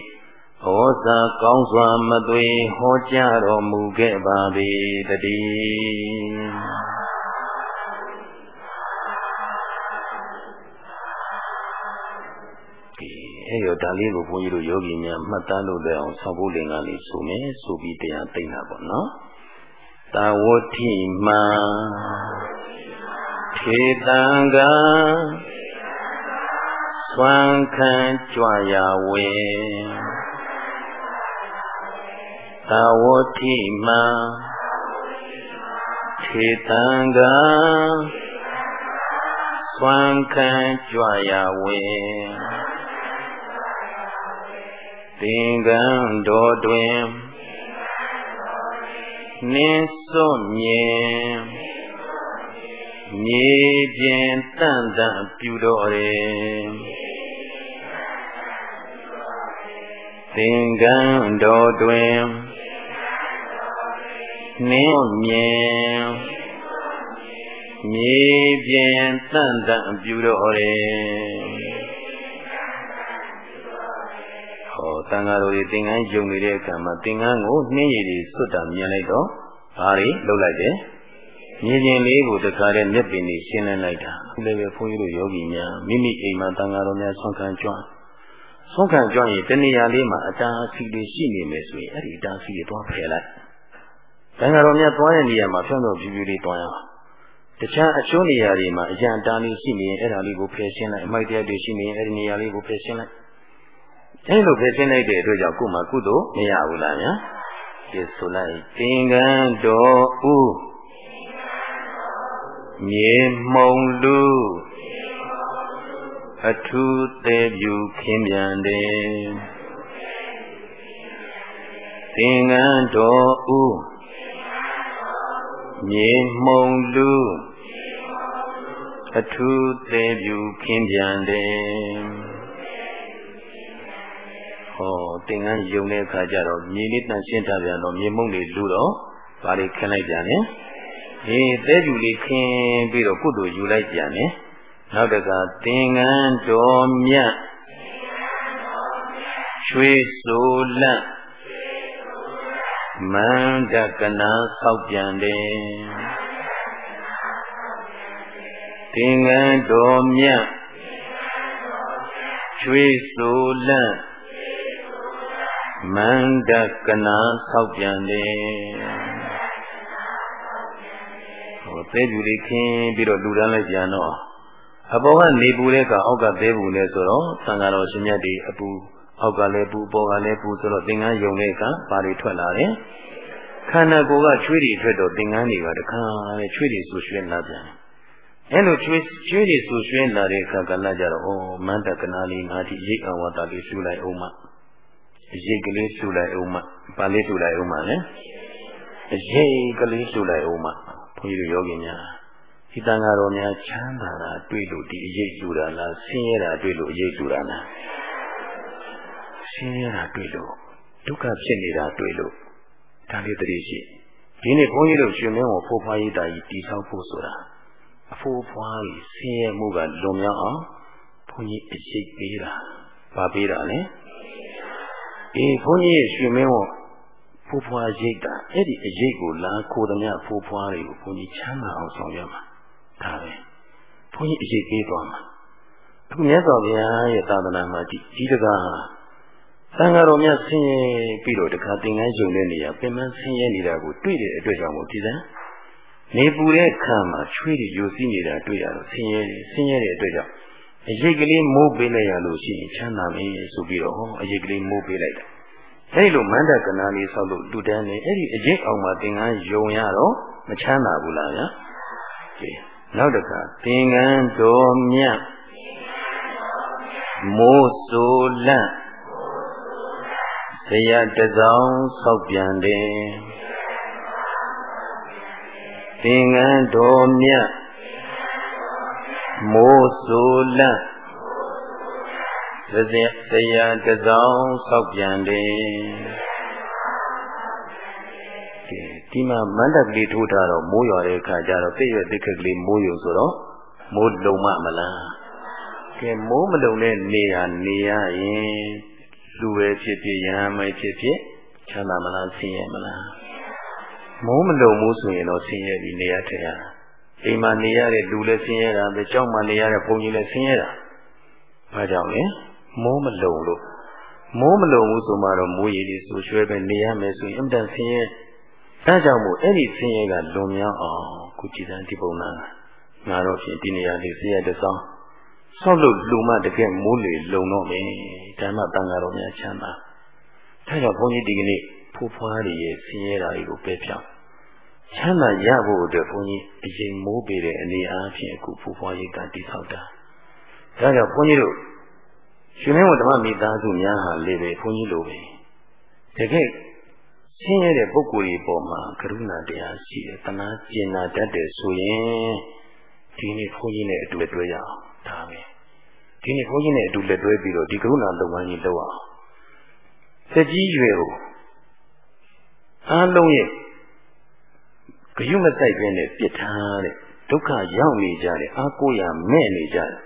ဩဇာကောင်းစွာမသွေဟောကြားတော်မူခဲ့ပါ၏တည်းအဲ့ရောဒါလေးကိုဘုန်းကြီးတို့ယောဂီများမှတ်သားလို့လည်းအောင်ဆောက်ဖို့လင်္ကာလေးဆိုမယ်ဆိုပြီးတရားသိတာပေါ့နော်တာဝတိမ ထေတံကသွမ်းခံကြွရဝေတာဝတိမထေတံကသွမ်းခံကြွရဝေသင်္ကန်းတော်တွင်နင်းစွန့်မြင် မြေပြင်တန့်တန့်ပြူတော်တယ်သင်္ကန်းတော်တွင်နင်းမြင်မြေပြင်တန့်တန့်ပြူတော်တယ်သံဃာတော်တွေသင်္ကန်းယုံနေတဲ့အခါမှာသင်္ကန်းကိုနှင်းရည်တွေဆွတ်တာမြင်လိုက်တော့ဘာတွေလှုပ်လိုက်တယ် မြင်ခြင်းလေးကိုတခါတည်းမျက်ပင်တွေရှင်းလင်းလိုက်တာအခုလည်းပဲဘုန်းကြီးတို့ယောဂီများမိမိအိမ်မှာသံဃာတော်များဆွမ်းခံကြွဆွမ်းခံကြွရင်တဏှာလေးမှာအတားအဆီးတွေရှိနေမယ်ဆိုရင်အဲ့ဒီအတားအဆီးတွေသွားဖယ်လိုက်သံဃာတော်များသွားတဲ့နေရာမှာဖြောင်းတော့ဖြူဖြူလေးသွားရအောင်တခြားအချိုးနေရာတွေမှာအရန်တားလေးရှိနေရင်အဲ့ဒါလေးကိုဖယ်ရှင်းလိုက်အမိုက်တရားတွေရှိနေရင်အဲ့ဒီနေရာလေးကိုဖယ်ရှင်းလိုက်အဲလိုပဲရှင်းလိုက်တဲ့အတွက်ကြောင့်ကိုယ်မှာကုသိုလ်မရဘူးလားညာဒီဆိုလိုက်သင်္ကန်းတော်ဥ မြေမှုံလူအထူးသေးပြူခင်းပြန်တယ်သင်္ကန်းတော်ဥမြေမှုံလူအထူးသေးပြူခင်းပြန်တယ်ဟောသင်္ကန်းယုံတဲ့အခါကျတော့မြေလေးတန်ရှင်းထားပြန်တော့မြေမုံတွေလူတော့ဘာတွေခင်းလိုက်ပြန်လဲ အေးသဲကျူလေးခင်းပြီးတော့ကုတ်တို့ယူလိုက်ပြန်တယ်နောက်တကသင်္ကန်းတော်မြတ်ရွှေဆိုလန့်မန္တကနာဆောက်ပြန်တယ်သင်္ကန်းတော်မြတ်ရွှေဆိုလန့်မန္တကနာဆောက်ပြန်တယ်ဟို သဲကျူလေးခင်းပြီးတော့လူတန်းလိုက်ပြန်တော့အပေါ်ကနေပူတဲ့ကအောက်ကသဲပူလဲဆိုတော့သံဃာတော်ရှင်မြတ်တွေအပူအောက်ကလည်းပူပေါ်ကလည်းပူဆိုတော့သင်္ကန်းယုံတဲ့ကဘာတွေထွက်လာတယ်ခန္ဓာကိုယ်ကချွေးတွေထွက်တော့သင်္ကန်းတွေကတခါလေချွေးတွေဆူရွှဲလာပြန်အဲ့လိုချွေးချွေးတွေဆူရွှဲလာတဲ့အခါကလည်းကြတော့ဩမန္တကနာလေးငါဒီရိတ်အဝါတာလေးဆူလိုက်အောင်မရိတ်ကလေးဆူလိုက်အောင်မပါလေးဆူလိုက်အောင်မလေရိတ်ကလေးဆူလိုက်အောင်မဘု န်းကြီးတို့ယောဂီများဒီတန်ဃာတော်များချမ်းသာတာတွေ့လို့ဒီအရေးယူတာလားဆင်းရဲတာတွေ့လို့အရေးယူတာလားဆင်းရဲတာတွေ့လို့ဒုက္ခဖြစ်နေတာတွေ့လို့ဒါလေးတည်းရှိဒီနေ့ဘုန်းကြီးတို့ရှင်မင်းကိုဖိုးဖွားရေးတာကြီးတီဆောက်ဖို့ဆိုတာအဖိုးဖွားကြီးဆင်းရဲမှုကလွန်မြောက်အောင်ဘုန်းကြီးအရှိတ်ပေးတာဗာပေးတာလေအေးဘုန်းကြီးရဲ့ရှင်မင်းကို ဖိုးဖွားရိတ်တာအဲ့ဒီအရေးကိုလာခိုးသမျှဖိုးဖွားတွေကိုဘုန်းကြီးချမ်းသာအောင်ဆောင်ရမှာဒါပဲဘုန်းကြီးအရေးပေးသွားမှာအခုမြတ်စွာဘုရားရဲ့သာသနာမှာဒီဒီတကားသံဃာတော်များဆင်းရဲပြီးတော့တခါသင်္ကန်းယုံတဲ့နေရာပင်မဆင်းရဲနေတာကိုတွေ့တဲ့အတွက်ကြောင့်မို့ဒီစံနေပူတဲ့ခံမှာချွေးတွေယိုစီးနေတာတွေ့ရတော့ဆင်းရဲတယ်ဆင်းရဲတဲ့အတွက်ကြောင့်အရေးကလေးမိုးပေးလိုက်ရလို့ရှိရင်ချမ်းသာမယ်ဆိုပြီးတော့ဟောအရေးကလေးမိုးပေးလိုက်တာ အဲဒီလိုမန္တကနာလေးဆောက်လို့လူတန်းနေအဲ့ဒီအရေးအောင်မှာသင်္ကန်းယုံရတော့မချမ်းသာဘူးလားဗျာကဲနောက်တစ်ခါသင်္ကန်းတော်မြတ်မိုးဆိုလန့်တရားတစောင်းဆောက်ပြန်တယ်သင်္ကန်းတော်မြတ်မိုးဆိုလန့် တရားတစောင်းဆောက်ပြန်တယ်ကဲဒီမှာမန္တကလေးထိုးထားတော့မိုးရွာတဲ့အခါကျတော့ပြည့်ရွက်တိခက်ကလေးမိုးယုံဆိုတော့မိုးလုံမမလားကဲမိုးမလုံတဲ့နေရာနေရရင်လူပဲဖြစ်ဖြစ်ရဟန်းပဲဖြစ်ဖြစ်ချမ်းသာမလားဆင်းရဲမလားမိုးမလုံဘူးဆိုရင်တော့ဆင်းရဲပြီးနေရထရအိမ်မှာနေရတဲ့လူလည်းဆင်းရဲတာပဲကြောက်မှနေရတဲ့ဘုံကြီးလည်းဆင်းရဲတာဘာကြောင့်လဲ မိုးမလုံလို့မိုးမလုံဘူးဆိုမှတော့မိုးရည်တွေဆူရွှဲပဲနေရမယ်ဆိုရင်အင်တန်ဆင်းရဲအဲကြောင့်မို့အဲ့ဒီဆင်းရဲကလွန်မြောက်အောင်ခုကြည်စံဒီပုံနာငါတော့ဖြင့်ဒီနေရာလေးဆင်းရဲတဲ့ဆောင်ဆောက်လို့လူမတကယ်မိုးလေလုံတော့မယ်ဓမ္မတန်ဃာတော်များချမ်းသာအဲကြောင့်ဘုန်းကြီးဒီကနေ့ဖိုးဖွားတွေရဲ့ဆင်းရဲတာတွေကိုပယ်ဖြောင်းချမ်းသာရဖို့အတွက်ဘုန်းကြီးအရင်မိုးပေတဲ့အနေအားဖြင့်အခုဖိုးဖွားရေးကတိဆောက်တာဒါကြောင့်ဘုန်းကြီးတို့ ရှင်မင်းဝဓမ္မမိသားစုများဟာလေပဲဘုန်းကြီးလိုပဲတကယ်ဆင်းရဲတဲ့ပုဂ္ဂိုလ်တွေပေါ်မှာကရုဏာတရားရှိတယ်တနာကျင်နာတတ်တယ်ဆိုရင်ဒီနေ့ဘုန်းကြီးနဲ့အတူတွဲရအောင်ဒါပဲဒီနေ့ဘုန်းကြီးနဲ့အတူလက်တွဲပြီးတော့ဒီကရုဏာလုပ်ငန်းကြီးလုပ်အောင်သက်ကြီးရွယ်ကိုအားလုံးရဲ့ဂယုမဆိုင်ပဲနဲ့ပြစ်ထားတဲ့ဒုက္ခရောက်နေကြတဲ့အာကိုရမဲ့နေကြတဲ့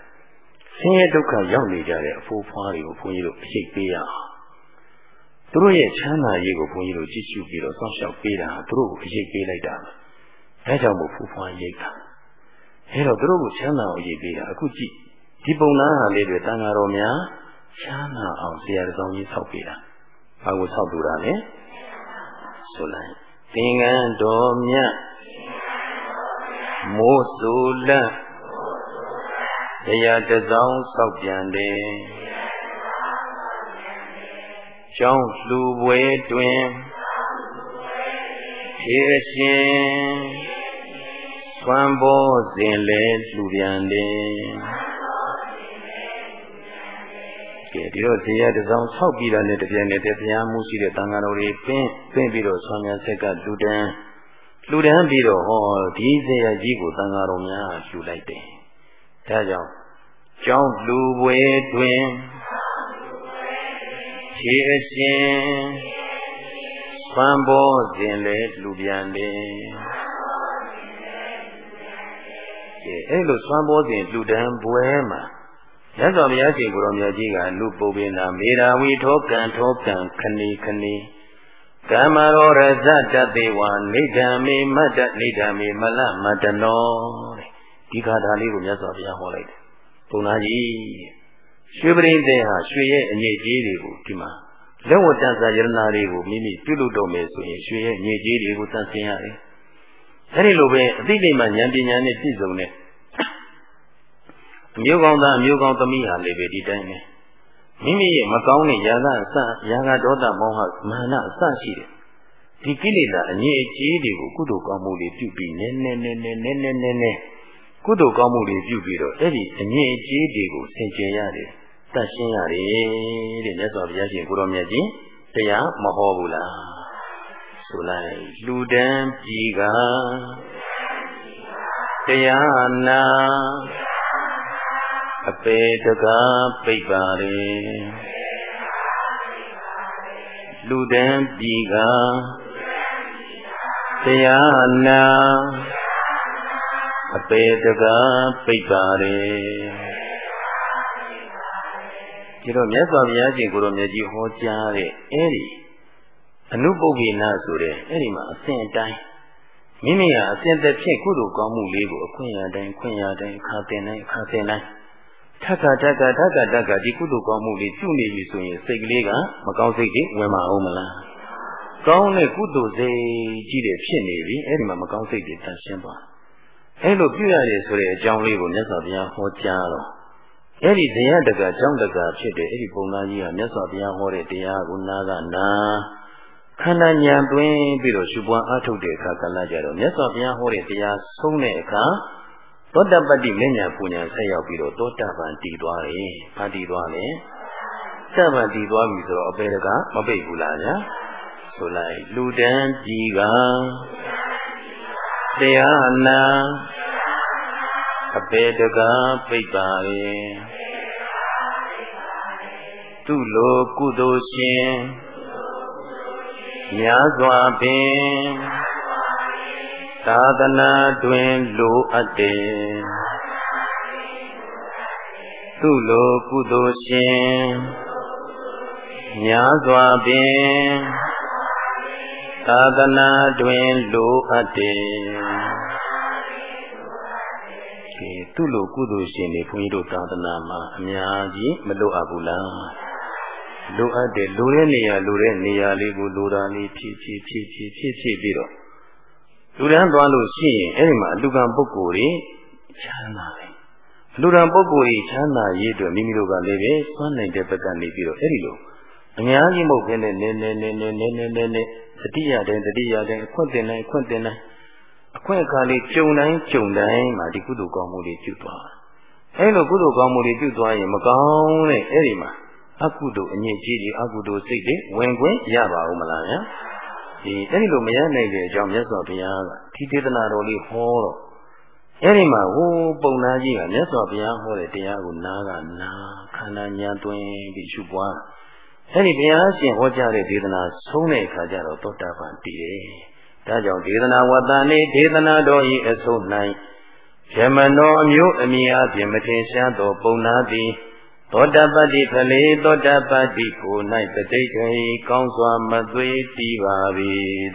ဆင်းရဲဒုက္ခရောက်နေကြတဲ့အဖိုးဖွားတွေကိုဘုန်းကြီးတို့အရှိတ်ပေးရအောင်သူတို့ရဲ့ချမ်းသာရေးကိုဘုန်းကြီးတို့ကြည့်ရှုပြီးတော့စောင့်ရှောက်ပေးတာသူတို့ကိုအရေးပေးလိုက်တာပဲဒါကြောင့်မို့ဖူးဖွားရိတ်တာအဲတော့သူတို့ကိုချမ်းသာအောင်အရေးပေးတာအခုကြည့်ဒီပုံနာဟာလေးတွေတန်ဃာတော်များချမ်းသာအောင်ဆရာတော်ကြီးဆောက်ပေးတာဘာကိုဆောက်တူတာလဲဆိုလိုက်သင်္ကန်းတော်မြတ်မိုးဆူလန့် တရားတစောင်းဆောက်ပြန်တယ်ကျောင်းလူပွဲတွင်ဖြည့်ရှင်သွမ်းဘောစဉ်လဲလူပြန်တယ်ကဲဒီတော့ဇေယျတစောင်းဆောက်ပြီးတာနဲ့တပြိုင်နက်တည်းဘုရားမှုရှိတဲ့တန်ဃာတော်တွေပင်းပင်းပြီးတော့ဆွမ်းများဆက်ကလူတန်းလူတန်းပြီးတော့ဟောဒီဇေယျကြီးကိုတန်ဃာတော်များလှူလိုက်တယ် ဒါကြောင့်ကျောင်းလူပွဲတွင်ခြေအရှင်ပန်းဘောစဉ်လေလူပြန်တယ်ကဲအဲ့လိုသွမ်းဘောစဉ်လူတန်းပွဲမှာရသော်ဘုရားရှင်ကိုရောမြတ်ကြီးကလူပုပ္ပိနာမေရာဝီထောကံထောကံခဏီခဏီကမ္မရောရဇတတေဝနေဓမ္မေမတ္တနေဓမ္မေမလမတ္တနောတဲ့ ဒီဂါထာလေးကိုမြတ်စွာဘုရားဟောလိုက်တယ်။ပုံနာကြီးရွှေပရိသေဟာရွှေရဲ့အငြိကြီးတွေကိုဒီမှာလက်ဝတ္တစာယရနာတွေကိုမိမိပြုလုပ်တော့မယ်ဆိုရင်ရွှေရဲ့ငြိကြီးတွေကိုသန့်စင်ရတယ်။အဲဒီလိုပဲအသိဉာဏ်မှဉာဏ်ပညာနဲ့ပြည့်စုံတဲ့အမျိုးကောင်းသားအမျိုးကောင်းသမီးဟာလည်းပဲဒီတိုင်းပဲမိမိရဲ့မကောင်းတဲ့ယာကအစယာကဒေါသမောဟမာနအစရှိတယ်ဒီကိလေသာအငြိအကျေးတွေကိုကုသိုလ်ကောင်းမှုတွေပြုပြီးနည်းနည်းနည်းနည်းနည်းနည်းနည်း ကုသိုလ်ကောင်းမှုတွေပြုပြီးတော့အဲ့ဒီအငြိအကျေးတွေကိုဆင်ခြင်ရတယ်တတ်ရှင်းရတယ်တဲ့မြတ်စွာဘုရားရှင်ကိုရောမြတ်ကြီးတရားမဟောဘူးလားဆိုလိုက်လူတန်းပြည်ကတရားနာအပေတကားပိတ်ပါれလူတန်းပြည်ကတရားနာအ ပေတကားပိတ်ပါれဒီတော့မြတ်စွာဘုရားရှင်ကိုရောမြတ်ကြီးဟောကြားတဲ့အဲဒီအနုပုပ္ပိနဆိုတဲ့အဲ့ဒီမှာအစဉ်အတိုင်းမိမိဟာအစဉ်တစ်ဖြင့်ကုသိုလ်ကောင်းမှုလေးကိုအခွင့်အတိုင်းခွင့်ရတိုင်းအခါတင်တိုင်းအခါတင်တိုင်းထက်ကထက်ကထက်ကထက်ကဒီကုသိုလ်ကောင်းမှုလေးပြုနေပြီဆိုရင်စိတ်ကလေးကမကောင်းစိတ်တွေဝင်မအောင်မလားကောင်းတဲ့ကုသိုလ်စိတ်ကြီးတွေဖြစ်နေပြီအဲ့ဒီမှာမကောင်းစိတ်တွေတန်ရှင်းသွား အဲ့လိုပြုရတယ်ဆိုတဲ့အကြောင်းလေးကိုမြတ်စွာဘုရားဟောကြားတော့အဲ့ဒီတရားတကအကြောင်းတကဖြစ်တဲ့အဲ့ဒီပုံသားကြီးကမြတ်စွာဘုရားဟောတဲ့တရားကိုနာကနာခန္ဓာဉာဏ်သွင်းပြီးတော့ရှုပွားအားထုတ်တဲ့အခါကလည်းကြတော့မြတ်စွာဘုရားဟောတဲ့တရားဆုံးတဲ့အခါသောတပတ္တိမဉ္ဇဏ်ပူညာဆက်ရောက်ပြီးတော့သောတပန်တည်သွားတယ်။ဘာတည်သွားလဲ။သဗ္ဗံတည်သွားပြီဆိုတော့အပေတကမပိတ်ဘူးလားဗျာ။ဆိုလိုက်လူတန်းကြီးက တရားနာအပေတကပိတ်ပါရဲ့။သူလိုကုသိုလ်ရှင်များစွာပင်သာသနာတွင်လိုအပ်တယ်သူလိုကုသိုလ်ရှင်များစွာပင် သာသနာတွင်လိုအပ်တယ်ဒီသူ့လိုကုသိုလ်ရှင်တွေဘုန်းကြီးတို့သာသနာမှာအများကြီးမလိုအပ်ဘူးလားလိုအပ်တယ်လိုတဲ့နေရာလိုတဲ့နေရာလေးကိုလိုတာလေးဖြည့်ဖြည့်ဖြည့်ဖြည့်ဖြည့်ဖြည့်ပြီးတော့လူရန်သွားလို့ရှိရင်အဲ့ဒီမှာအလူကံပုဂ္ဂိုလ်တွေချမ်းသာတယ်လူရန်ပုဂ္ဂိုလ်ကြီးချမ်းသာရေးအတွက်မိမိတို့ကလည်းပဲစွမ်းနိုင်တဲ့ဘက်ကနေပြီးတော့အဲ့ဒီလို အများကြီးမဟုတ်ဘဲနဲ့နည်းနည်းနည်းနည်းနည်းနည်းနည်းနည်းတတိယတိုင်းတတိယတိုင်းအခွင့်တင်တိုင်းအခွင့်တင်တိုင်းအခွင့်အခါလေးကြုံတိုင်းကြုံတိုင်းမှာဒီကုသိုလ်ကောင်းမှုတွေပြုသွားအဲ့လိုကုသိုလ်ကောင်းမှုတွေပြုသွားရင်မကောင်းတဲ့အဲ့ဒီမှာအကုသိုလ်အငြိကြီးကြီးအကုသိုလ်စိတ်တွေဝင်ခွင့်ရပါဦးမလားဗျာဒီအဲ့ဒီလိုမရနိုင်တဲ့အကြောင်းမြတ်စွာဘုရားကဒီဒေသနာတော်လေးဟောတော့အဲ့ဒီမှာဟိုပုံနာကြီးကမြတ်စွာဘုရားဟောတဲ့တရားကိုနားကနာခန္ဓာညာသွင်းပြီးရှုပွား အဲ့ဒီဘုရားရှင်ဟောကြားတဲ့ဒေသနာဆုံးတဲ့အခါကျတော့သောတာပန်တည်တယ်ဒါကြောင့်ဒေသနာဝတ္တနေဒေသနာတော်ဤအဆုံး၌ဇမနောအမျိုးအမည်အပြင်မထင်ရှားသောပုံနာသည်သောတပတ္တိဖလေသောတပတ္တိကို၌ပဋိခေကောင်းစွာမသွေးတည်ပါ၏တည်း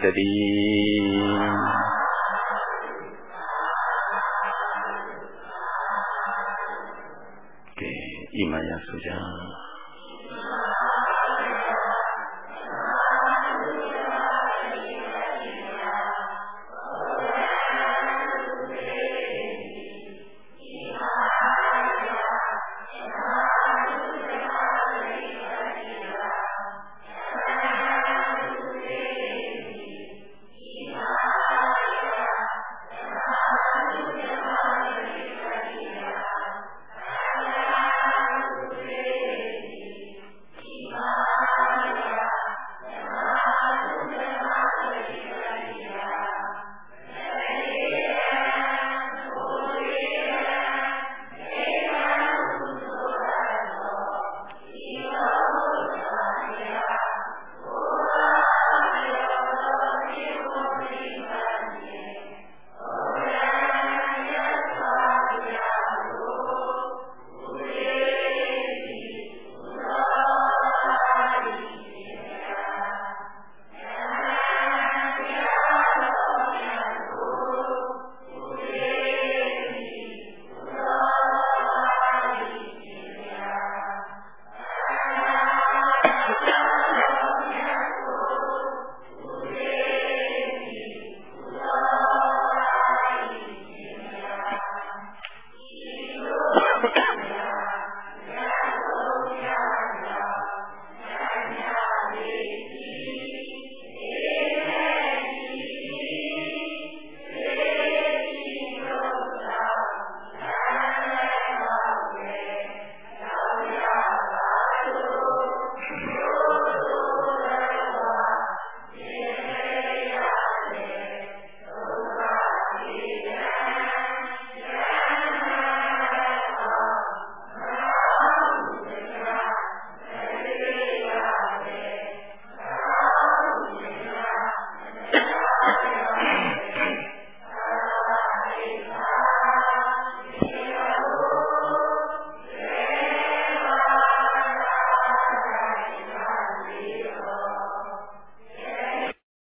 ကဲဣမယဆိုကြ